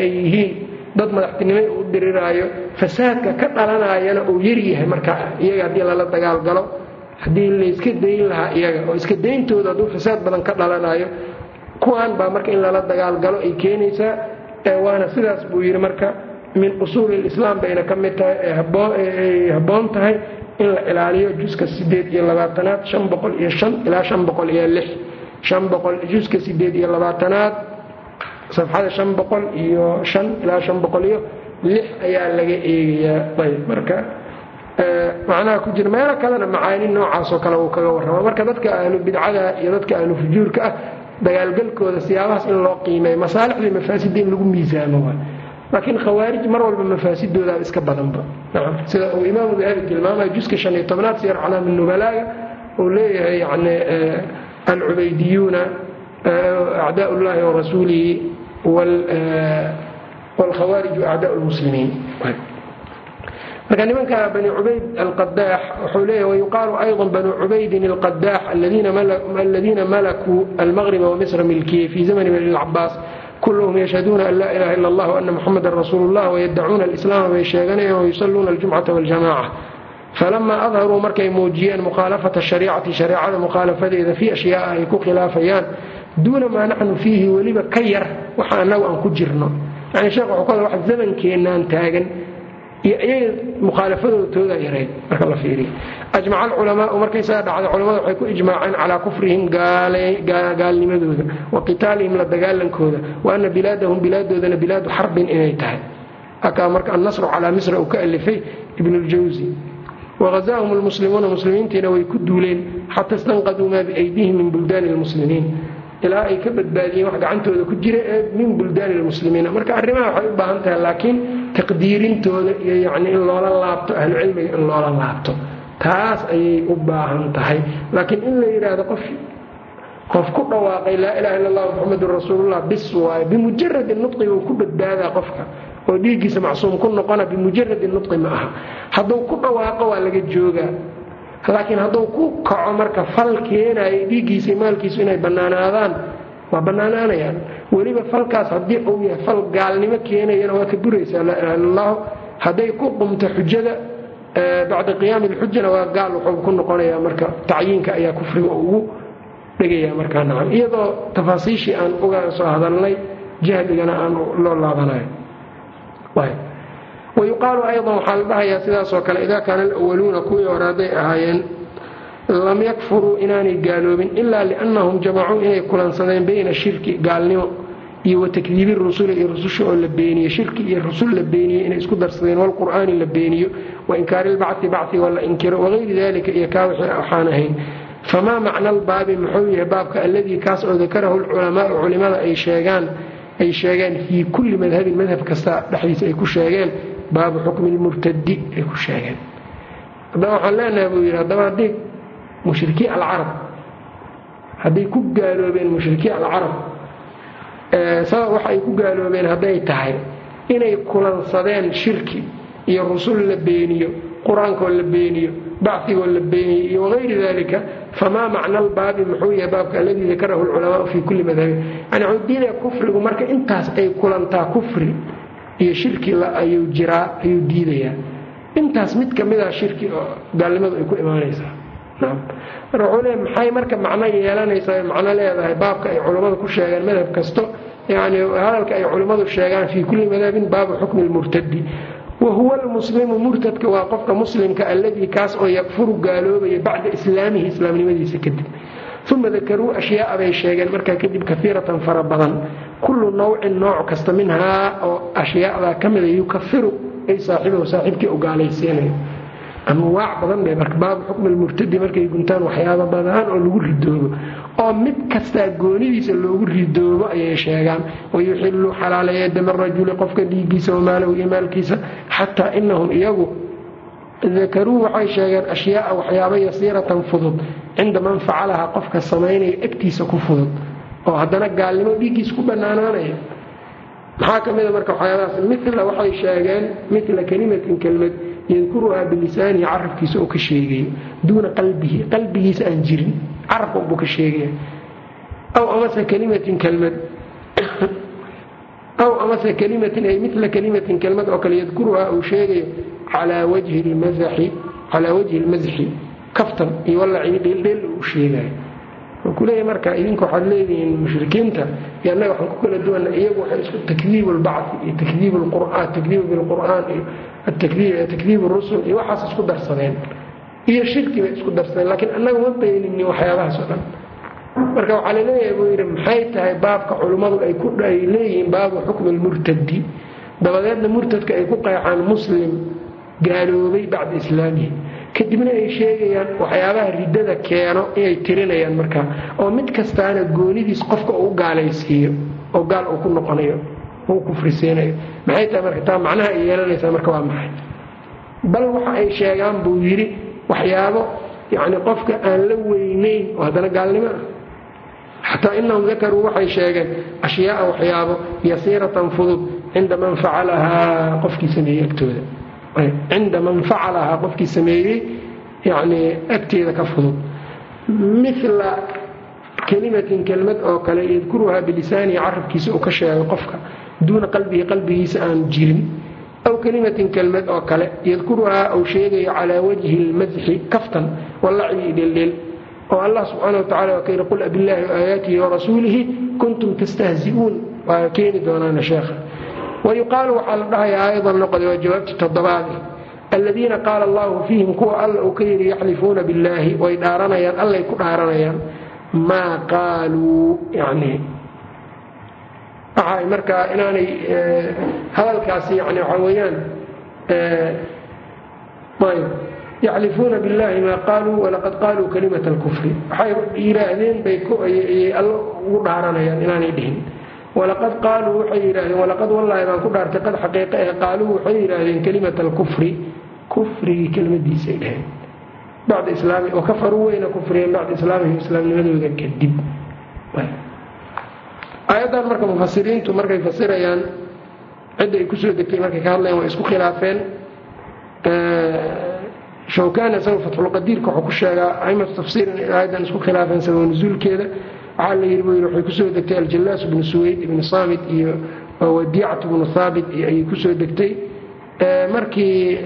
ay yihiin dad madaxtinimay u diriraayo fasaadka ka dhalanayana uu yaryahay marka iyaga haddii lala dagaalgalo haddii layska dayn lahaa iyaga oo iska dayntooda hadduu fasaad badan ka dhalanayo kuwan baa marka in lala dagaalgalo ay keenaysaa waana sidaas buu yidhi marka min usuuli lislaam bayna ka mid tahay ay habboon tahay in la ilaaliyo juska sideed iyo labaatanaad shan boqol iyo shan ilaa shan boqol iyo lix. Shan boqol juska sideed iyo labaatanaad safxada shan boqol iyo shan ilaa shan boqol iyo lix ayaa laga eegayaa. Ayb marka macnaha ku jira meelo kalena macaani noocaasoo kale wuu kaga warrama marka dadka ahlu bidcada iyo dadka ahlu fujuurka ah dagaalgalkooda siyaabahaas in loo qiimeeyo masaalixdii mafaasidda in lagu miisaamo laakiin khawaarij mar walba mafaasidoodaa iska badanba. Sida uu imaamu dahabi tilmaamaya juska shan iyo tobnaad siyar calaami nubalaaga uu leeyahay yani alcubaydiyuuna acdaa ullahi warasuulihi wاlkhawaariju acdaa lmuslimiin marka nimanka bani cubayd alqadaax wuxuu leeyahy wayuqaalu ayضa banu cubaydin alqadaax aladiina malakuu almaqriba wamisra milkiye fi zamni bani lcabaas kulluhum yashhaduuna an laa ilaha ila allah ana muxamadan rasuulu اllah wayadacuuna alislaama bay sheeganayaan wayusaluuna aljumcata wاljamaca falama adharuu markay muujiyeen mukhaalafata shariicati shareecada mukhaalafadeeda fii ashyaaa ay ku khilaafayaan duuna maa naxnu fiihi weliba ka yar waxa anagu aan ku jirno yani sheekh wuxuu ka wax zamankeenaan taagan iyaga mukhaalafadooda tooda yarayd marka la fiiriyo. Ajmaca alculamaau markay saa dhacda culamada waxay ku ijmaaceen calaa kufrihim gaalnimadooda wa qitaalihim la dagaalankooda wa ana bilaadahum bilaadoodana bilaadu xarbin inay tahay. Akaa marka annasru calaa misra uu ka alifay ibnuljawsi waghazaahum lmuslimuuna muslimiintiina way ku duuleen xata istanqaduu maa biaydihim min buldaani lmuslimiin ilaa ay ka badbaadiyeen wax gacantooda ku jira ee min buldaani lmuslimiina marka arrimaha waxay u baahan tahay laakiin taqdiirintooda iyo yacni in loola laabto ahlucilmiga in loola laabto. Taas ayay u baahan tahay. Laakiin in la yidhaahdo qof qof ku dhawaaqay laa ilaha illa allah muxamadun rasuulullah bis waayo bimujaradi nudqi buu ku badbaadaa qofka oo dhiiggiisa macsuum ku noqona bimujaradi nudqi ma aha. Hadduu ku dhawaaqo waa laga joogaa laakiin hadduu ku kaco marka fal keenayo dhiiggiisa maalkiisu inay bannaanaadaan waa bannaanaanayaan. Weliba falkaas haddii uu yahay fal gaalnimo keenayana waa ka buraysaa. Laa ilaha illa allahu hadday ku qumto xujada bacda qiyaami lxujana waa gaal wuxuu ku noqonayaa marka tacyiinka ayaa kufriga ugu dhegaya markaa nacam iyadoo tafaasiishii aan uga soo hadalnay jahligana aan loo laabanayo wayuqaalu ayضa waxaa la dhahayaa sidaasoo kale ida kaana alwaluuna kuwii hore hadday ahaayeen lam yakfuruu inaanay gaaloobin ila liannahum jamacuu inay kulansadeen bayna shirki gaalnimo iyo wa takdiibi rusuli iyo rususha oo la beeniyo shirki iyo rusul la beeniyo inay isku darsadeen walqur'aani la beeniyo wa inkaari lbacthi bacdiga la inkiro wagayri dalika iyo kaa wixii waxaan ahayn famaa macna albaabi muxuu yahay baabka alladii kaas oo dakarahu lculamaau culimada ay sheegaan ay sheegeen fii kulli madhabin madhab kasta dhexdiisa ay ku sheegeen baabu xukmi lmurtadi ay ku sheegeen. Haddaba waxaan leenahay buu yidhi haddaba haddii mushrikii alcarab hadday ku gaaloobeen mushrikii alcarab sabab waxa ay ku gaaloobeen hadday tahay inay kulansadeen shirki iyo rusul la beeniyo qur'aankoo la beeniyo bacigoo la beeniyo iyo wagayri dalika famaa macna albaabi muxuu yahay baabka alladii dakarahu lculamaau fii kulli madhabin yani cudida kufrigu marka intaas ay kulantaa kufri iyo shirki ayuu jiraa ayuu diidayaa. Intaas mid ka mida shirki oo gaalnimadu ay ku imaanaysaa. Marka maxay marka macno yeelanaysaa macno leedahay baabka ay culammadu ku sheegeen madhab kasto? Yani hadalka ay culimmadu sheegaan fii kulli madhabin baabu xukmi lmurtadi wahuwa almuslimu murtadka waa qofka muslimka alladii kaas oo yakfuru gaaloobaya bacda islaamihi islaamnimadiisa kadib uma dakaruu ashyaaa bay sheegeen markaa kadib kaiiratan fara badan kullu nawcin nooc kasta minhaa oo ashyaadaa ka mida yukafiru ay saaxibahu saaxiibkii u gaalaysiinayo anwaac badan be marka baabu xukmi lmurtadi markay guntaan waxyaaba badan oo lagu ridoobo oo mid kastaa goonidiisa loogu ridoobo ayay sheegaan wayuxilu xalaaleeya dama rajuli qofka dhiigiisa wamaalahu iyo maalkiisa xataa inahum iyagu dakaruu waxay sheegeen ashyaaa waxyaaba yasiiratan fudud cinda man facalaha qofka samaynaya agtiisa ku fudud oo haddana gaalnimo dhiiggiisa ku bannaanaanaya maxaa ka mida marka waxyaabahaas mila waxay sheegeen mila kalimatin kelmad yadkuruhaa bilisaanihi carabkiisa oo ka sheegayo duuna qalbihi qalbigiisa aan jirin carabka unbuu ka sheegaya aw amase kalimatin kelmad aw amase kalimatin ay mila kalimatin kelmad oo kale yadkuruhaa uu sheegayo calaa wajhi lmasaxi kaftan iyo walaci dheeldheel uu sheegayo wuxuu kuleeyahy marka idinka waxaad leedihiin mushrikiinta annaga waxaan ku kala duwana iyagu waxay isku takdiib lbacdi iyo takdiib takdiib bilqur'aan iyo takdiib rusul iyo waxaas isku darsadeen iyo shirki bay isku darsadeen laakiin annaga ma beeninin waxyaabahaas oo dhan marka waxaa la leeyahay buu yidhi maxay tahay baabka culummadu ay leeyihiin baabu xukmi lmurtadi dabadeedna murtadka ay ku qeexaan muslim gaaloobay bacda islaamihi kadibna ay sheegayaan waxyaabaha riddada keeno inay tirinayaan markaa oo mid kastaana goonidiis qofka uu gaalaysiiyo oo gaal uu ku noqonayo uu kufrisiinayo maxay tahay marka? Taa macnaha ay yeelanaysaa marka waa maxay? Bal waxa ay sheegaan buu yidhi waxyaabo yacni qofka aan la weynayn oo haddana gaalnimo ah. Xataa inahum dakaruu waxay sheegeen ashyaaa waxyaabo yasiiratan fudud cinda man facalahaa qofkii sameeyey agtooda cinda man facalahaa qofkii sameeyey yani agteeda ka fudud. mila kelimatin kelmad oo kale yadkuruhaa bilisaanihi carabkiisa uu ka sheego qofka duuna qalbihi qalbigiisa aan jirin aw kelimatin kelmad oo kale yadkuruhaa uu sheegayo calaa wajhi lmadxi kaftan walacbi dheeldheel oo allah subxaana wa tacala waa ka yidhi qul abillaahi waayaatihi warasuulihi kuntum tastahzi'uun waa keeni doonaana sheekha wayuqaalu waxaa la dhahayaa aydan noqday waa jawaabtii toddobaadi aladiina qaala allahu fiihim kuwa alla uu ka yidhi yaxlifuuna billaahi way dhaaranayaan allay ku dhaaranayaan maa qaaluu yani waxay markaa inaanay hadalkaasi yani waxaa weeyaan yaxlifuuna billahi maa qaaluu walaqad qaaluu kalimata alkufri waxay yidhaahdeen bay alla ugu dhaaranayaan inaanay dhihin walaqad qaaluu waxay yidhahdeen walaqad wallaahi baan ku dhaartay qad xaqiiqa eh qaaluu waxay yidhaahdeen kalimata alkufri kufrigii kelmadiisay dheheen bacda islaami oo kafaruu weyna kufriyeen bacda islaamihim islaamnimadooda kadib. Aayaddan marka mufasiriintu markay fasirayaan cidda ay ku soo degtay markay ka hadlayaan way isku khilaafeen. Shawkani isaga fatxulqadiirka wuxuu ku sheegaa aimatu tafsiir inay aayaddan isku khilaafeen sababa nusuulkeeda waxaa la yidhi buu waxay ku soo degtay aljallaas bnu suweyd ibnu saamit iyo wadiicatu bnu haabit ayay ku soo degtay. Markii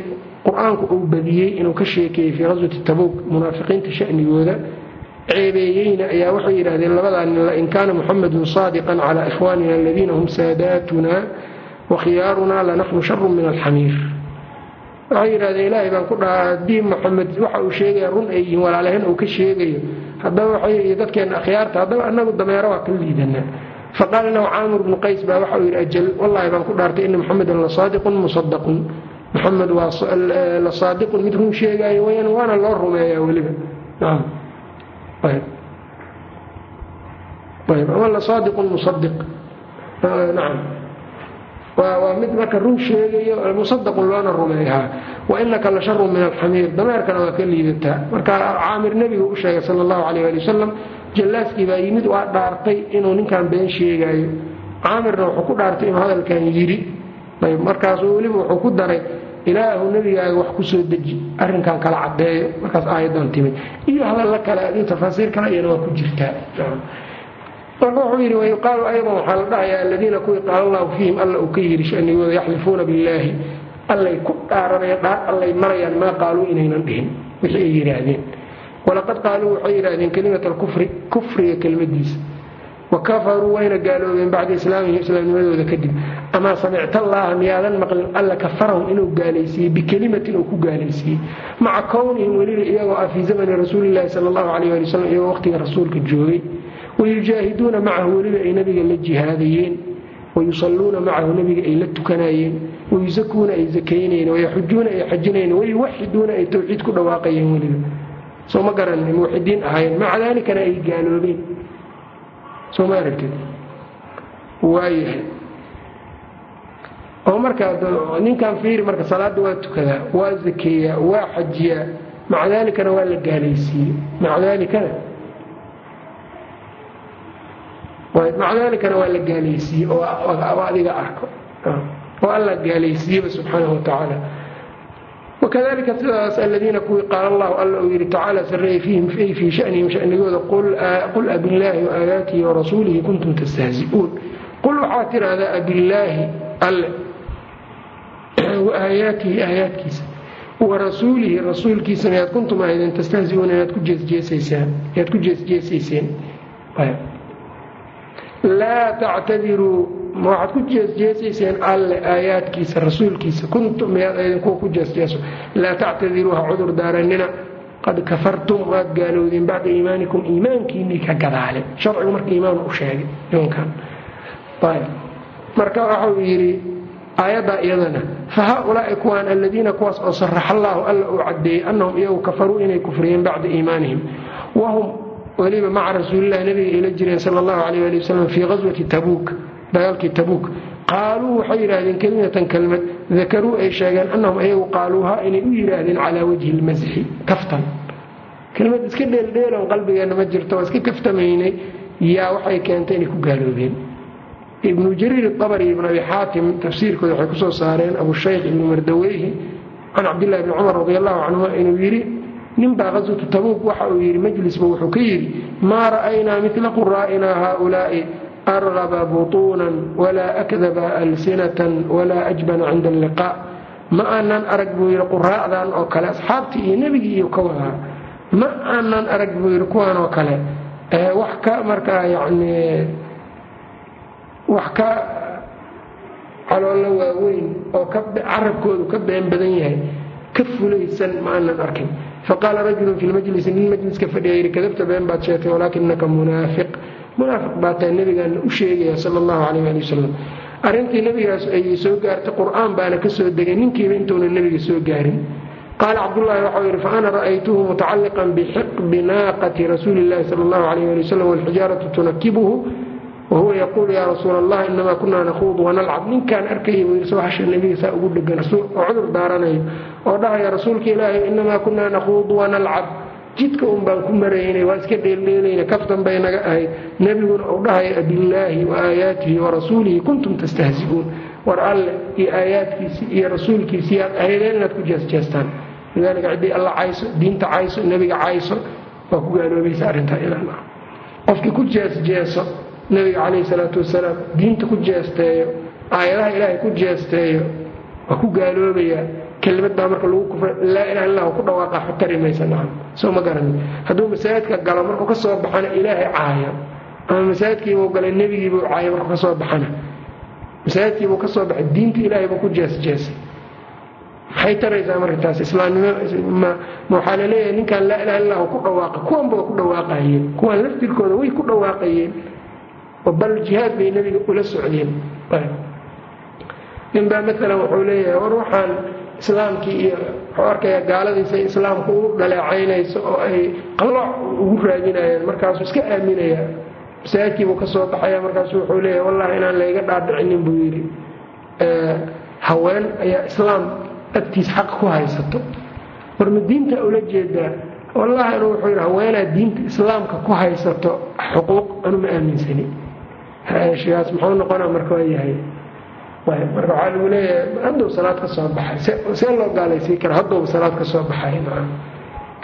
qur'aanku uu badiyey inuu ka sheekeeyey fii qaswati tabuuk munaafiqiinta shanigooda ceebeeyeyna ayaa waxay yidhahdeen labadaa nin lain kaana muxamedun saadiqan calaa ikhwaanina aladiina hum saadaatuna wakhiyaaruna lanaxnu sharun min alxamiir. Waxay yidhahdeen ilaahay baan ku dhahaa haddii maxamed waxa uu sheegaya run ay yihiin walaalahan uu ka sheegayo haddaba waxay dadkeenna akhyaarta haddaba annagu dameero waa ka liidanaa. Faqaala lahu caamir bnu qays baa waxau yidhi ajal wallahi baan ku dhaartay ina muxamedan la saadiqun musadaqun muxamed la saadiqun mid run sheegaayo weyaan waana loo rumeeyaa weliba. Ama la saadiqun musadiq nacam waa mid marka run sheegayo musadaqun loona rumeeyaa. Wa la sharun min alxamiir. Dameerkana waa ka liidataa marka caamir nebigu u sheegay sala allahu calayh ali wasalam jallaaskii baa yimid waa dhaartay inuu ninkan been sheegaayo. Caamirna wuxuu ku dhaartay inuu hadalkan yidhi. Ayb markaasuu weliba wuxuu ku daray ilaahu nebigaaga wax ku soo deji. Arrinkan kala caddeeyo. Markaas aayadan timid. Iyo hadalla kale tafaasiir kale iyana waa ku jirtaa wuxuu yidhi wayuqaalu aydan waxaa la dhahayaa aladiina kuwii qaala allahu fiihim alla uu ka yidhi shanigooda yaxlifuuna billaahi allay ku dhaaranayaan dhaar allay marayaan maa qaaluu inaynan dhihin wixii ay yidhaahdeen walaqad qaaluu waxay yidhahdeen kelimata alkufri kufriga kelmadiisa wa kafaruu wayna gaaloobeen bacda islaamihim islaamnimadooda kadib amaa samicta allaha miyaadan maqlin alla kafarahum inuu gaalaysiiyey bikelimatin uu ku gaalaysiiyey maca kownihim weliba iyagoo ah fii zamani rasuulillahi sala allahu calayh ali wasalam iyagoo waqhtiga rasuulka joogay wayujaahiduuna macahu weliba ay nabiga la jihaadayeen wayusalluuna macahu nabiga ay la tukanayeen wayusakuuna ay sakaynayeen wayaxujuuna ay xajinayeen wayuwaxiduuna ay towxiid ku dhawaaqayeen weliba soo ma garanin muwaxidiin ahaayeen maca daalikana ay gaaloobeen soo ma aragtid waayahay oo marka ninkan fiiri marka salaadda waa tukadaa waa zakeeyaa waa xajiyaa maca daalikana waa la gaalaysiiyey maca daalikana maca daalikana waa la gaalaysiiyey oo adiga arko. Oo alla gaalaysiiyeba subxaanahu watacaala wakadalika sidaas aladiina kuwii qaala allahu alla uu yidhi tacaala sareeye fiihim ay fii shanihim shanigooda qul abillaahi waaaayaatihi warasuulihi kuntum tastahzi'uun. Qul waxaa tiraahdaa abillaahi alle waaayaatihi aayaadkiisa. Warasuulihi rasuulkiisana yaad kuntum ahaydeen tastahzi'uuna inaad ku jeesjeesaysaan yaad ku jeesjeesayseen laa tactadiruu ma waxaad ku jeesjeesayseen alle aayaadkiisa rasuulkiisa kuntum miyaad aydin kuwa ku jeesjeeso. Laa tactadiruu ha cudur daaranina qad kafartum waad gaalowdeen bacda iimaanikum iimaankiinii ka gadaale. Sharcigu marka iimaan u sheegay nimankan marka waxau yidhi aayaddaa iyadana fa haaulaai kuwaan aladiina kuwaas oo saraxa allaahu alla uu caddeeyey annahum iyagu kafaruu inay kufriyeen bacda iimaanihim. Wahum weliba maca rasuulilahi nabiga ayla jireen sal allahu alayh ali wasalam fii qaswati tabuuk dagaalkii tabuuk. Qaaluu waxay yidhaahdeen kelimatan kelmad dakaruu ay sheegeen annahum ayagu qaaluuha inay u yidhaahdeen calaa wajhi lmasxi kaftan. Kelmad iska dheeldheelon qalbigeenna ma jirto waa iska kaftamaynay yaa waxay keentay inay ku gaaloobeen. Ibnu jariir abari ibn abi xaatim tafsiirkooda waxay ku soo saareen abushaykh ibnu mardaweyhi can cabdillahi bni cumar radi allahu canhuma inuu yidhi ninbaa qaswatu tabuuk waxa uu yidhi majlisba wuxuu ka yidhi maa ra'aynaa mila quraa'inaa haaulaa'i argaba butuunan walaa akdaba alsinatan walaa ajbana cinda alliqaa. Ma aanan arag buu yidhi quraa'dan oo kale asxaabtii iyo nebigii iyo ka wadaa. Ma aanan arag buu yidhi kuwan oo kale. Wax ka markaa yacni wax ka caloollo waaweyn oo carabkoodu ka been badan yahay ka fulaysan ma aanan arkin faqaala rajulun fi lmajlisi nin majliska fadhiya yidhi kadabta been baad sheegtay walaakinaka munaafiq munaafiq baa tahay nebigaana u sheegaya sala allahu calayh ali wasalam arrintii nebigaas ayay soo gaartay qur'aan baana ka soo degay ninkiiba intuuna nebiga soo gaarin qaala cabdullaahi waxau yidhi fa ana ra'aytuhu mutacalliqan bixiqbi naaqati rasuuli illahi sala allahu calayh ali wasalam walxijaaratu tunakibuhu wahuwa yaquulu yaa rasuula allah inamaa kunaa nakhuud wanalcab ninkaan arkaya buu yidhi soo hasha nebiga saa ugu dhegan cudur daaranayo oo dhahaya rasuulka ilaahay inamaa kunaa nakhuud wanalcab jidka un baan ku maraynay waa iska dheeldheelayna kaftan bay naga ahayd nebiguna uu dhahaya abillaahi wa aayaatihi wa rasuulihi kuntum tastahzi'uun. War alle iyo aayaadkiisii iyo rasuulkiisii aad ahaydeen inaad ku jeesjeestaan lidaalika ciddii alla cayso diinta cayso nebiga cayso waa ku gaaloobaysa arrintaa ilaan ah qofkii ku jeesjeeso nebiga calayhi salaatu wasalaam diinta ku jeesteeyo aayadaha ilaahay ku jeesteeyo waa ku gaaloobayaa. Kelimad baa marka lagu kufra laa ilaha illah ku dhawaaqa xutari maysa nacam soo ma garanin. Hadduu masaajidka galo markuu ka soo baxana ilaahay caayo. Ama masaajidkiibuu galay nebigiibuu caayo markuu ka soo baxana. Masaajidkiibuu ka soo baxay diinta ilaahay buu ku jeesjeesay maxay taraysaa marka taas islaamnimo waxaa la leeyahay ninkaan laa ilaha illah ku dhawaaqa kuwanba waa ku dhawaaqayeen kuwan laftirkooda way ku dhawaaqayeen bal jihaad bay nebiga ula socdeen. Ninbaa maalan wuxuu leeyahay war waxaan islaamkii iyo wuxuu arkayaa gaaladiisa islaamku u dhaleecaynayso oo ay qallooc ugu raadinayaan markaasuu iska aaminayaa. Masaajidkiibuu ka soo baxaya markaasu wuxuu leeyahay wallahi inaan layga dhaadhicinin buu yidhi. Haween ayaa islaam agtiis xaq ku haysato. War ma diinta ula jeedaa wallahi anu wuxuu yidhi haweenaa diinta islaamka ku haysato xuquuq anu ma aaminsani shigaas muxuu noqonaa marka waa yahay. Marka waxaa lagu leeyahay hadduu salaad ka soo baxay see loo gaalaysiin kara hadduuba salaad ka soo baxay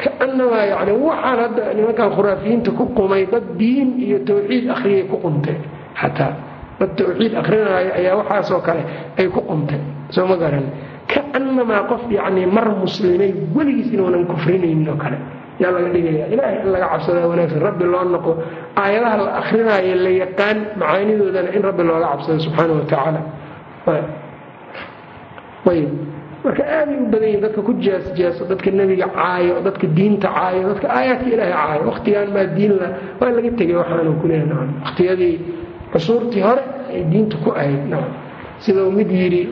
kaanamaa yani waxaan hadda nimankan khuraafiyiinta ku qumay dad diin iyo tawxiid akhriyay ku qumtay. Xataa dad tawxiid akrinaayo ayaa waxaasoo kale ay ku qumtay. Soo ma garan. Kaanamaa qof yani mar muslimay weligiis inuunan kufrinaynin oo kale yaa laga dhigaya ilaahay in laga cabsadaa wanaagsan. Rabbi loo noqo. Aayadaha la akrinaayo la yaqaan macaanidoodana in rabbi looga cabsado subxaana wa tacaala. Ayb marka aaday u badan yihiin dadka ku jeesjeeso dadka nebiga caayo dadka diinta caayo dadka aayaadka ilaahay caayo. Waqtigan maa diin la. Waa laga tegay waxaanu kuleeya nacam waqtiyadii cusuurtii hore ay diinta ku ahayd. Nacam sidau mid yidhi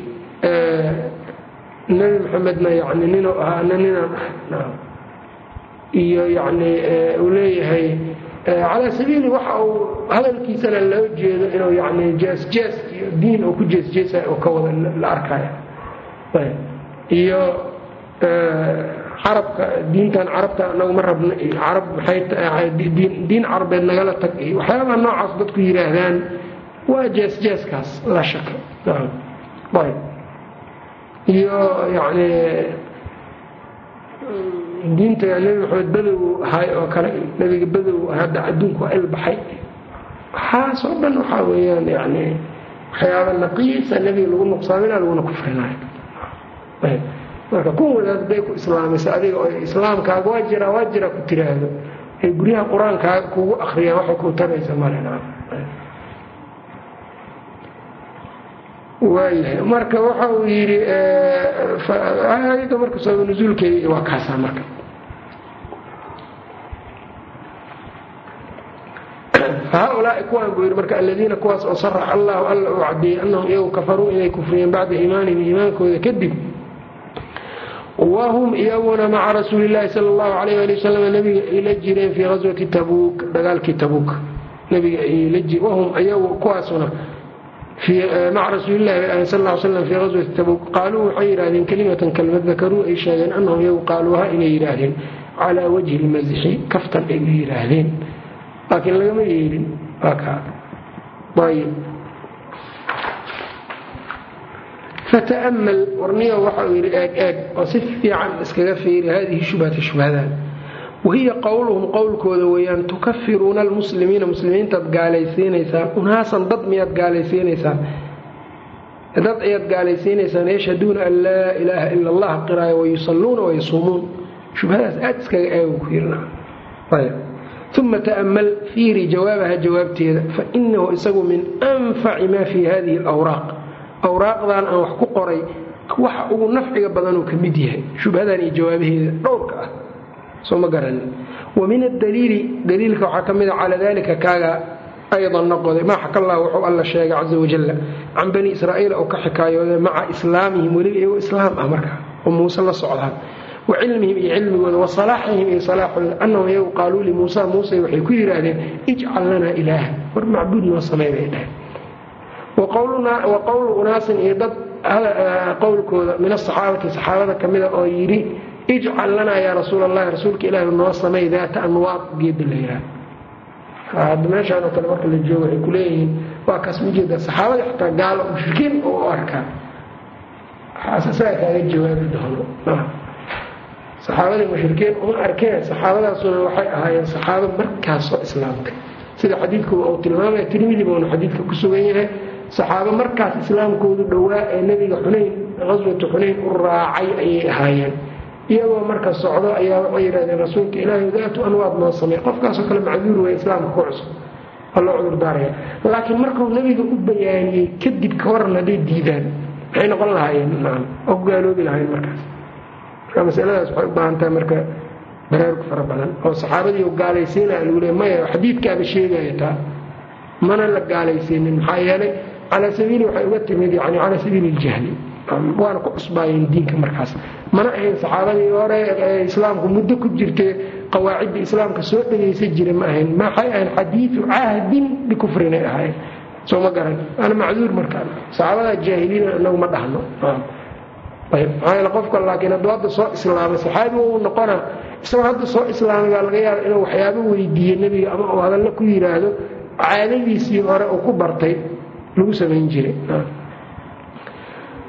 nebi maxamedna yani ninuu ahaa na ninaan ahay nacam iyo yani uu leeyahay calaa sabiili waxa uu hadalkiisana loo jeedo inuu yani jeesjees iyo diin uu ku jeesjeesa oo ka wada la arkaya. Iyo carabka diintan carabta anagu ma rabno carab maxay diin carabeed nagala tag iyo waxyaabaha noocaas dadku yidhaahdaan waa jeesjeeskaas la shaka ayb. Iyo yani diinta nebi maxamed badow ahay oo kale nebiga badow hadda adduunku waa ilbaxay waxaas oo dhan waxaa weeyaan yani waxyaaba naqiisa nebiga lagu nuqsaamina laguna kufrinayo marka kun wadaad bay ku islaamaysa adiga oo islaamkaaga waa jiraa waa jiraa ku tiraahdo. Ay guryaha qur'aankaaga kugu akriyaan waxay ku taraysa malena waayahay marka waxa uu yidhi ayadda marka sabab nusuulkeeda waa kaasaa marka. Haulaai kuwaan buu yidhi marka aladiina kuwaas oo sarax allahu alla uu cadeeyey annahum iyagu kafaruu inay kufriyeen bacda iimaanihim iimaankooda kadib wahum iyaguna maca rasuuli llaahi sal allahu alayh ali wasalam nabiga ay la jireen fii qaswati tabuuk dagaalkii tabuuk. Nabiga wahum iyagu kuwaasuna maca rasuulilahi sal l slam fii qaswati tabuuk qaaluu waxay yidhahdeen kelimatan kelmad dakaruu ay sheegeen annahum iyagu qaaluuha inay yidhaahdeen calaa wajhi lmasixi kaftan ay u yidhaahdeen laakiin lagama yeelin fata'mal warniyo waxa uu yidhi eeg eeg oo si fiican iskaga fiiri hadihi shubhata shubhadan wahiya qowluhum qowlkooda weeyaan tukafiruuna almuslimiina muslimiintaad gaalaysiinaysaan unaasan dad miyaad gaalaysiinaysaan dad ayaad gaalaysiinaysaan yashhaduuna an laa ilaaha ila allah qiraaya wayusalluuna wayasuumuun shubhadaas aad iskaga eego ku yirna uma ta'mal fiiri jawaabaha jawaabteeda fa inahu isagu min anfaci ma fii hadihi alawraaq awraaqdan aan wax ku qoray waxa ugu nafciga badanuu ka mid yahay shubhadan iyo jawaabaheeda dhowrka ah soo ma garanin wa min adaliili daliilka waxaa ka mida calaa dalika kaaga aydan noqoday maa xaka allah wuxuu alla sheegay caza wajalla can bani israa'iil oo ka xikaayooday maca islaamihim weliba iyagoo islaam ah markaa oo muuse la socdaan wa cilmihim iyo cilmigooda wa salaaxihim iyo salaaxooda annahum iyagu qaaluu limuusa muuse waxay ku yidhaahdeen ijcal lanaa ilaaha war macbuud noo samey bay dhaheen wa qowlu unaasin iyo dad qowlkooda min asaxaabati saxaabada ka mida oo yidhi ijcal lanaa yaa rasuul allahi rasuulka ilaahi noo samay daata anwaad geeda la yidhaah hadda meeshaan oo kale marka la joogo waxay ku leeyihiin waa kaas majeeda saxaabada xataa gaalo mushrikiin u arkaa xaasasaa kaaga jawaabi doono saxaabadii mushrikiin uma arkeen saxaabadaasuna waxay ahaayeen saxaabo markaas soo islaamtay sida xadiidku uu tilmaamaya tirmidi buuna xadiidka ku sugan yahay saxaabo markaas islaamkoodu dhowaa ee nebiga xunayn qaswatu xunayn u raacay ayay ahaayeen iyagoo marka socdo ayaa waxay yidhahdeen rasuulka ilaahi daatu anwaad noo samey qofkaasoo kale macduur wey islaamka ku cusub. Waa loo cudur daaraya. Laakiin markuu nebiga u bayaaniyey kadib ka waran hadday diidaan. Maxay noqon lahaayeen oo ku gaaloobi markaas marka. Masaladaas waxay u baahan tahay marka baraarug fara badan oo saxaabadii gaalaysiinaya lagu leey maya xadiidkaaba sheegaya taa. Mana la gaalaysiinin. Maxaa yeelay calaa sabiili waxay uga timid yani calaa sabiili iljahli waana ku cusbaayeen diinka markaas. Mana ahayn saxaabadii hore ee islaamku muddo ku jirtay qawaacidda islaamka soo dhegaysan jira ma ahayn. Maxay ahayn xadiidu cahdin bikufrinay ahayn. Soo ma garan. Ana macduur markaan. Saxaabadaa jaahiliina inagu ma dhahno. Qofka laakiin hadduu hadda soo islaamay saxaabi uu noqona isagoo hadda soo islaamay baa laga yaaba inuu waxyaabo weydiiye nebiga ama uu hadallo ku yidhaahdo caadadiisii hore uu ku bartay lagu samayn jiray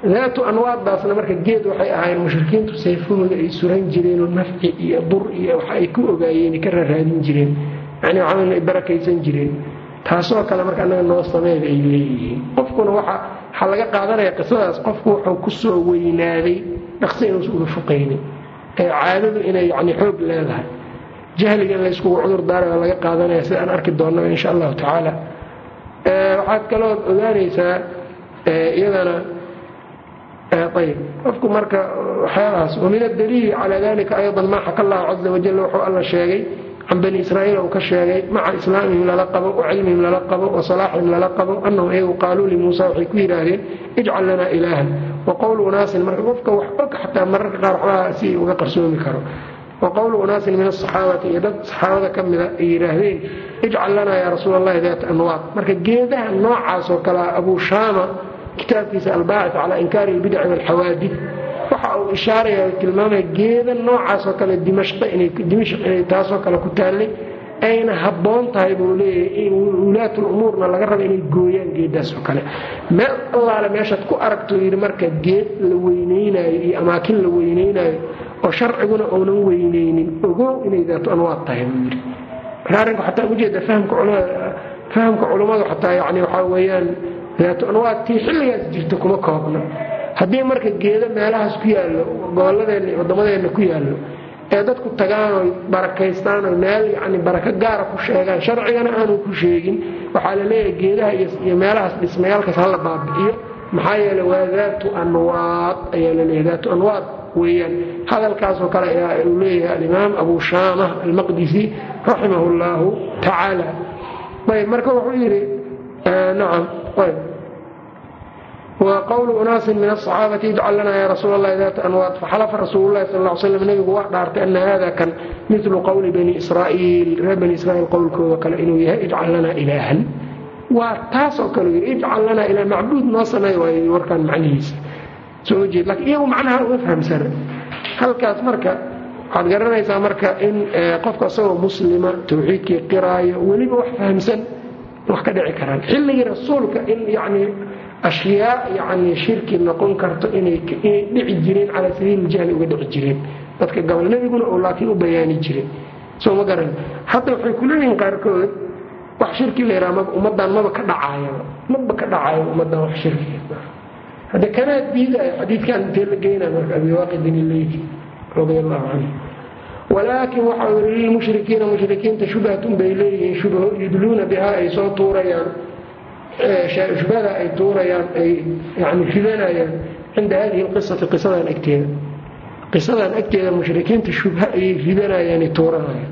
daatu anwaaddaasna marka geed waxay ahayn mushrikiintu sayfahooda ay suran jireenoo nafci iyo dur iyo waxa ay ku ogaayeen ka raraadin jireen. Yani waxaa ay barakaysan jireen. Taasoo kale marka annaga noo sameeda ay leeyihiin. Qofkuna waxaa laga qaadanaya qisadaas qofku wuxuu ku soo weynaaday dhaqsi inuusa uga fuqaynin ee caadadu inay yani xoog leedahay. Jahliga in layskugu cudur daaray laga qaadanaya sida aan arki doonnaba insha allahu tacaala. Waxaad kaloo ogaanaysaa iyadana ayb qofku marka waxyaabahaas wamin adaliili calaa dalika ayضa maa xaka allahu caza wajal wuxuu alla sheegay. Can bani israaiil uu ka sheegay maca islaamihim lala qabo wa cilmihim lala qabo wa salaaxihim lala qabo annahum iyagu qaaluu limuusa waxay ku yidhaahdeen ijcal lanaa ilaahan wa qowlu unaasin marka qofka wax og xataa mararka qaar waxbaa si uga qarsoomi karo. Wa qowlu unaasin min asaxaabati iyo dad saxaabada ka mida ay yidhaahdeen ijcal lanaa yaa rasuul allahi daata anwaad marka geedaha noocaas oo kalea abuu shaama kitaabkiisa albaacid calaa inkaari albidaci walxawaadid waxa uu ishaaraya tilmaamaya geeda noocaasoo kale dimashq inay taasoo kale ku taallay ayna habboon tahay buu leeyahay wulaatu lumuurna laga raba inay gooyaan geedaasoo kale. Meel allaale meeshaad ku aragto yidhi marka geed la weynaynaayo iyo amaakin la weynaynaayo oo sharciguna uunan weynaynin ogow inay daatu anwaad tahay buu yidhi. Marka arrinka xataa ujeeda fahamka culummadu xataa yani waxaa weeyaan tii xilligaas jirta kuma koobna haddii marka geedo meelahaas ku yaallo gobolladeenna iyo waddamadeenna ku yaallo ee dadku tagaan oy barakaystaan oy meel yacni barako gaara ku sheegaan sharcigana aanu ku sheegin waxaa la leeyahay geedaha iyo meelahaas dhismayaalkaas hala baabi'iyo. Maxaa yeele waa daatu anwaad ayaa la leeyahay daatu anwaad weeyaan. Hadalkaasoo kale ayaa uu leeyahay alimaam abu shaama almaqdisi raximahu llaahu tacaala ayb marka wuxuu yidhi nacam wqwl unaasin min asaxaabati ijcal lanaa rasuul allahi daata anwaad faxalafa rasuulu lahi sal slam nebigu waa dhaartay ana hada kan milu qowli bani israaiil reer bani israiil qowlkooda kale inuu yahay lanaa ilaahan waa taasoo kale yii ijcal lanaa macbuud noo samey waay warkaan macnihiisa soo jeed laakiin iyagu macnaha uma fahamsana halkaas marka waxaad garanaysaa marka in qofka isagoo muslima tawxiidkii qiraayo weliba wax fahamsan wax ka dhici karaan. Xilligii rasuulka in yani ashyaa yani shirki noqon karto inay dhici jireen calaa sabiili jahli uga dhici jireen. Dadka gabal nebiguna uu laakiin u bayaani jiray. Soo ma garan. Hadda waxay kuleeyihiin qaarkood wax shirki la yidhaha ummaddan maba ka dhacaayaba maba ka dhacaayo ummaddan wax shirki. Hadde kanaad diidaayo xadiidkan intee la geynaa marka abiwaaqidin ileyki radi allahu canhu walaakin waxa uu yii lilmushrikiina mushrikiinta shubhatun bay leeyihiin shubho yudluuna bihaa ay soo tuurayaan. Shubhada ay tuurayaan ay yani ridanayaan cinda hadihi lqisati qisadan agteeda. Qisadan agteeda mushrikiinta shubha ayay ridanayaan tuuranayaan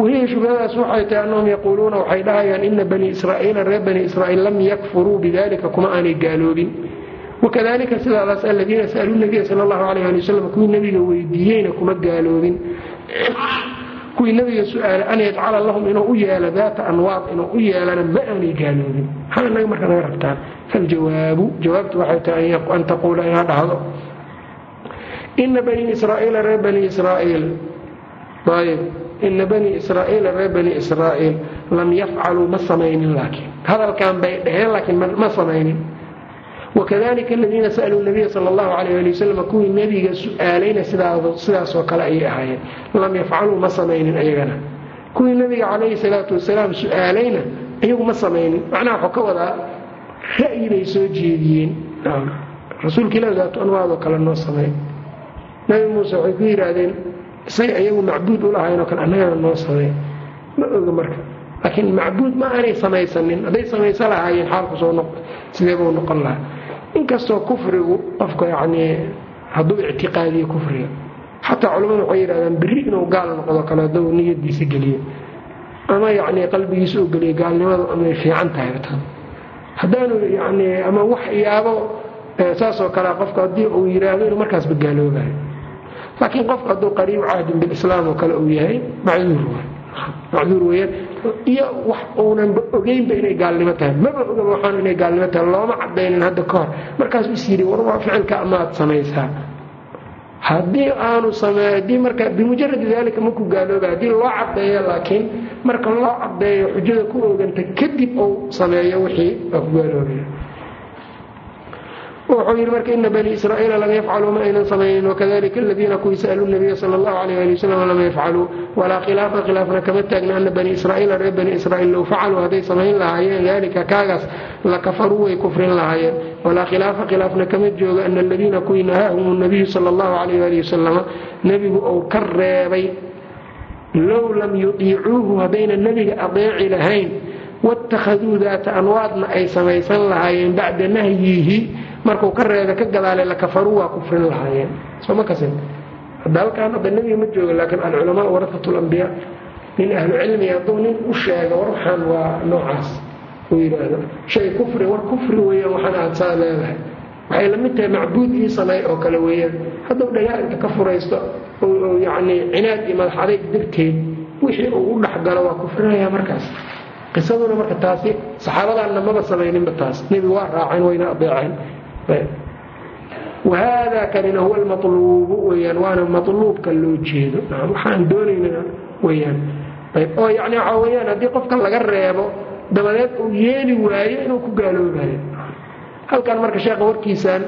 wahiya shubhadaas waxay tahay annahum yaquuluuna waxay dhahayaan ina bani israa'iila reer bani israa'iil lam yakfuruu bidalika kuma aanay gaaloobin wakadalika sidaadaas aladiina sa'aluu nabiya sala allahu alayh ali wasalam kuwii nabiga weydiiyeyna kuma gaaloobin kuwii nabiga su'aala an yajcala lahum inuu u yeelo daata anwaad inuu u yeelana ma aanay gaaloobin maxaa inaga marka naga rabtaan faljawaabu jawaabtu waxay tahay an taquula inaad dhahdo ina bani israa'iila reer bani israa'iil ayb ina bani israa'iila reer bani israa'iil lam yafcaluu ma samaynin laakiin hadalkan bay dhaheen laakiin ma samaynin wakadalika aladiina sa'aluu nabiya sala allahu calayh ali wasalam kuwii nebiga su'aalayna sidaasoo kale ayay ahaayeen lam yafcaluu ma samaynin ayagana kuwii nebiga calayhi salaatu wasalaam su'aalayna iyagu ma samaynin macnaha waxuu ka wadaa ra'yi bay soo jeediyeen rasuulka daatu anwaadoo kale noo sameey nabi muuse waxay ku yidhaahdeen say iyagu macbuud u lahaynoo kale annagana noo sameey ma oga marka laakiin macbuud ma aanay samaysanin hadday samaysa lahaayeen xaalku soo noq sideebuu noqon lahaa inkastoo kufrigu qofka yacnii hadduu ictiqaadiyo kufriga xataa culimmadu waxay yidhahdaan berri inuu gaal noqdo kale hadduu niyadiisa geliyo. Ama yacni qalbigiisa oo geliya gaalnimadu amay fiican tahay tan haddaanu yacni ama wax yaabo saasoo kale qofka haddii uu yidhaahdo inuu markaasba gaaloobayo. Laakiin qofku hadduu qariib cahdin bilislaam oo kale uu yahay macduur macduur weyaan iyo wax uunanba ogeynba inay gaalnimo tahay. Maba ogaba waxaan inay gaalnimo tahay? Looma cadaynin hadda ka hor. Markaasuu is yidhi war waa ficilka amaad samaysaa? Haddii aanu samey haddii marka bimujaradi daalika maku gaalooba haddii loo cadeeyo laakiin marka loo cadeeyo xujada ku ooganta kadib uu sameeyo wixii waa ku gaaloobaya wuxuu yidhi marka ina banii israa'iila lam yafcaluu ma aynan samaynin wakadalika aladiina kuwii sa'aluu nabiya sala allahu alayh ali wasalam lam yafcaluu walaa khilaafa khilaafna kama taagna ana banii israa'iila reer banii israa'iil low facaluu hadday samayn lahaayeen daalika kaagaas lakafaruu way kufrin lahaayeen walaa khilaafa khilaafna kama jooga ana aladiina kuwii nahaahum nabiyu sala allahu alayh ali wasalama nebigu uu ka reebay low lam yudiicuuhu haddaynan nebiga adeeci lahayn waittakhaduu daata anwaadna ay samaysan lahaayeen bacda nahyihi markuu ka reeba ka gadaale lakafaruu waa kufrin lahaayeen. Sooma kasin? Hadda halkaan hadda nebiga ma jooga laakiin alculamaa warafatu lambiyaa nin ahlu cilmiga hadduu nin u sheega war waa noocaas uu yidhaahdo. Shay kufri war kufri weeyaan waxaan aad saa leedahay. Waxay la tahay macbuud ii sameey oo kale weeyaan. Hadduu dhagaa inta ka furaysto oo yacnii cinaad iyo madax adayg darteed wixii uu u dhexgalo waa kufrinayaa markaas. Qisaduna marka taasi saxaabadaanna maba samayninba taas. Nebigu waa raaceen wayna adeeceen wahada kanina huwa almaluubu weyaan waana maluubka loo jeedo waxaan doonayna weyaan oo yani waxaa weyaan haddii qofka laga reebo dabadeed uu yeeli waayo inuu ku gaaloobayo halkan marka sheekha warkiisaan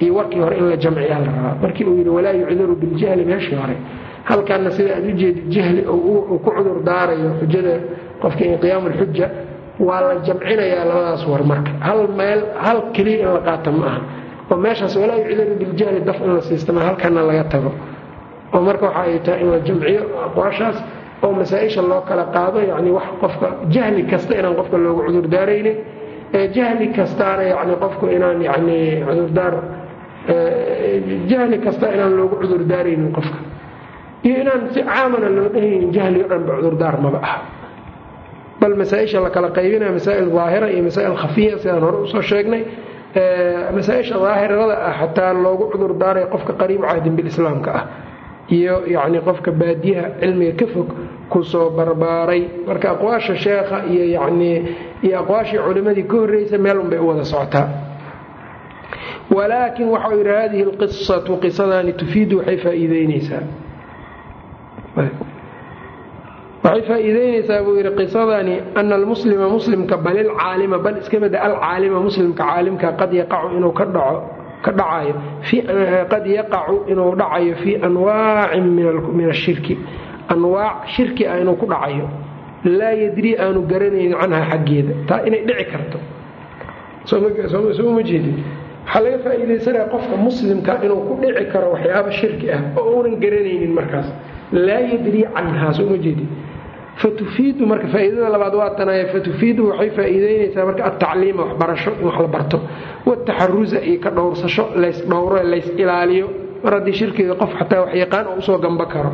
iyo warkii hore in la jamciyaa la rabaa markii uu yidhi walaa yucdaru biljahli meeshii hore halkanna sida aad ujeedi jahli uu ku cudur daarayo xujada qofka inqiyaam alxuja waa la jamcinayaa labadaas war marka hal meel hal keliya in la qaata ma aha. Oo meeshaas walaa yucdaru biljahli daf in la siistama halkana laga tago. Oo marka waxa ay tahay in la jamciyo aqwaashaas oo masaa-isha loo kala qaado yani wax qofka jahli kasta inaan qofka loogu cudur daaraynin ee jahli kastaana yani qofku inaan yani cudurdaar jahli kasta inaan loogu cudur daaraynin qofka. Iyo inaan si caamana loo dhehaynin jahli o dhanba cudurdaar maba aha bal masaaisha la kala qaybinaya masaa'il daahira iyo masaa'il khafiya sidaan hore u soo sheegnay masaaisha daahirada ah xataa loogu cudur daaraya qofka qariib cahdin bilislaamka ah iyo yacni qofka baadiyaha cilmiga ka fog ku soo barbaaray. Marka aqwaasha sheekha iyo yacnii iyo aqwaashii culimmadii ka horreysay meel unbay u wada socotaa. Walaakin waxau yidhi hadihi alqisatu qisadani tufiidu waxay faa'iideyneysaa waxay faa'iideynaysaa buu yidhi qisadani ana almuslima muslimka bal ilcaalima bal iska bada alcaalima muslimka caalimka qad yaqacu inuu ka dhacayo qad yaqacu inuu dhacayo fii anwaacin min ashirki anwaac shirki ah inuu ku dhacayo laa yadrii aanu garanaynin canha xaggeeda. Taa inay dhici karto. Sooma jeedin. Waxaa laga faa'iidaysanaya qofka muslimka inuu ku dhici karo waxyaaba shirki ah oo uunan garanaynin markaas. Laa yadrii canhaa sooma jeedin fatufiidu marka faa'iidada labaad waa tanaya fatufiidu waxay faa'iideynaysaa marka altacliima waxbarasho wax la barto wataxarusa iyo ka dhowrsasho lays dhowro lays ilaaliyo mar haddii shirkiga qof xataa wax yaqaan oo u soo gamba karo.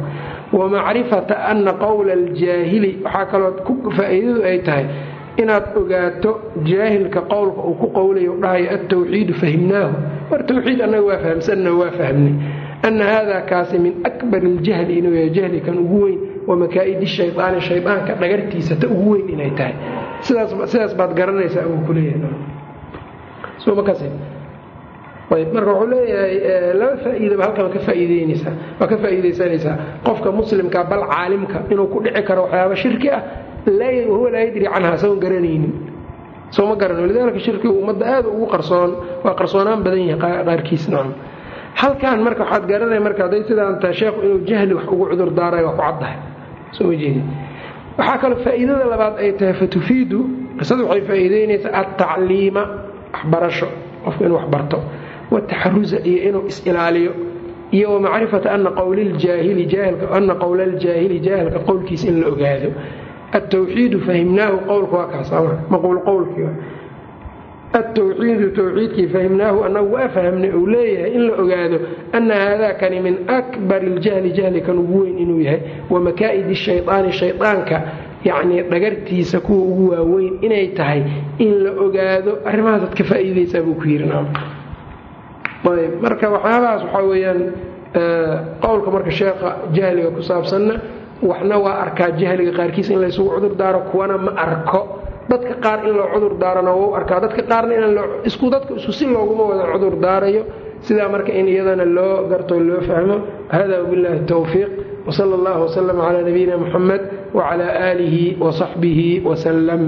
Wa macrifata ana qowla aljaahili waxaa kaloo faa'iidadu ay tahay inaad ogaato jaahilka qowlka uu ku qowlayo dhahayo altawxiidu fahimnaahu. War tawxiid annaga waa fahamsanna waa fahmnay ana hada kaasi min akbar iljahli inuu yahay jahlikan ugu weyn wa makaa'idi shayaani shayaanka dhagartiisa ta ugu weyn inay tahay. Sidaas baad garanaysaa uu kuleeyahay marka wuxuu leeyahay laba faa'iidaba ka faaiideynaysaa waa ka faa'iidaysanaysaa qofka muslimka bal caalimka inuu ku dhici karo waxyaaba shirki ah huwa laa yadri canha sagoon garanaynin. Sooma garan lidaalika shirkigu ummadda aad ugu qarsoon waa qarsoonaan badan yahay qaarkiis nacam halkan marka waxaad garanaya marka hadday sidaan tahay sheekhu inuu jahli wax ugu cudur daaray waa ku caddahay waxaa kaloo faa'iidada labaad ay tahay fatufiidu qisadu waxay faa'iideynaysaa altacliima waxbarasho qofku inuu waxbarto wataxarusa iyo inuu is-ilaaliyo iyo wamacrifata ana qowla aljaahili jaahilka qowlkiisa in la ogaado. Altawxiidu fahimnaahu qowlka waa kaas maquul qowlkii altawxiidu tawxiidkii fahimnaahu anagu waa fahmnay uu leeyahay in la ogaado ana haadakani min akbar iljahli jahlikan ugu weyn inuu yahay wa makaa'idi shayaani shayaanka yacnii dhagartiisa kuwa ugu waaweyn inay tahay in la ogaado arrimahaas ad ka faa'iidaysaa buu ku yidhi ayb marka waxyaabahaas waxaa weeyaan qowlka marka sheekha jahliga ku saabsanna waxna waa arkaa jahliga qaarkiis in laysugu cudur daaro kuwana ma arko dadka qaar in loo cudur daarana wau arkaa. Dadka qaarna isku dadka isku si looguma wada cudur daarayo. Sidaa marka in iyadana loo garto loo fahmo hada wbillahi towfiiq wsala allah wslm cla nabiyina muxamed wcla aalihi wsaxbihi wslm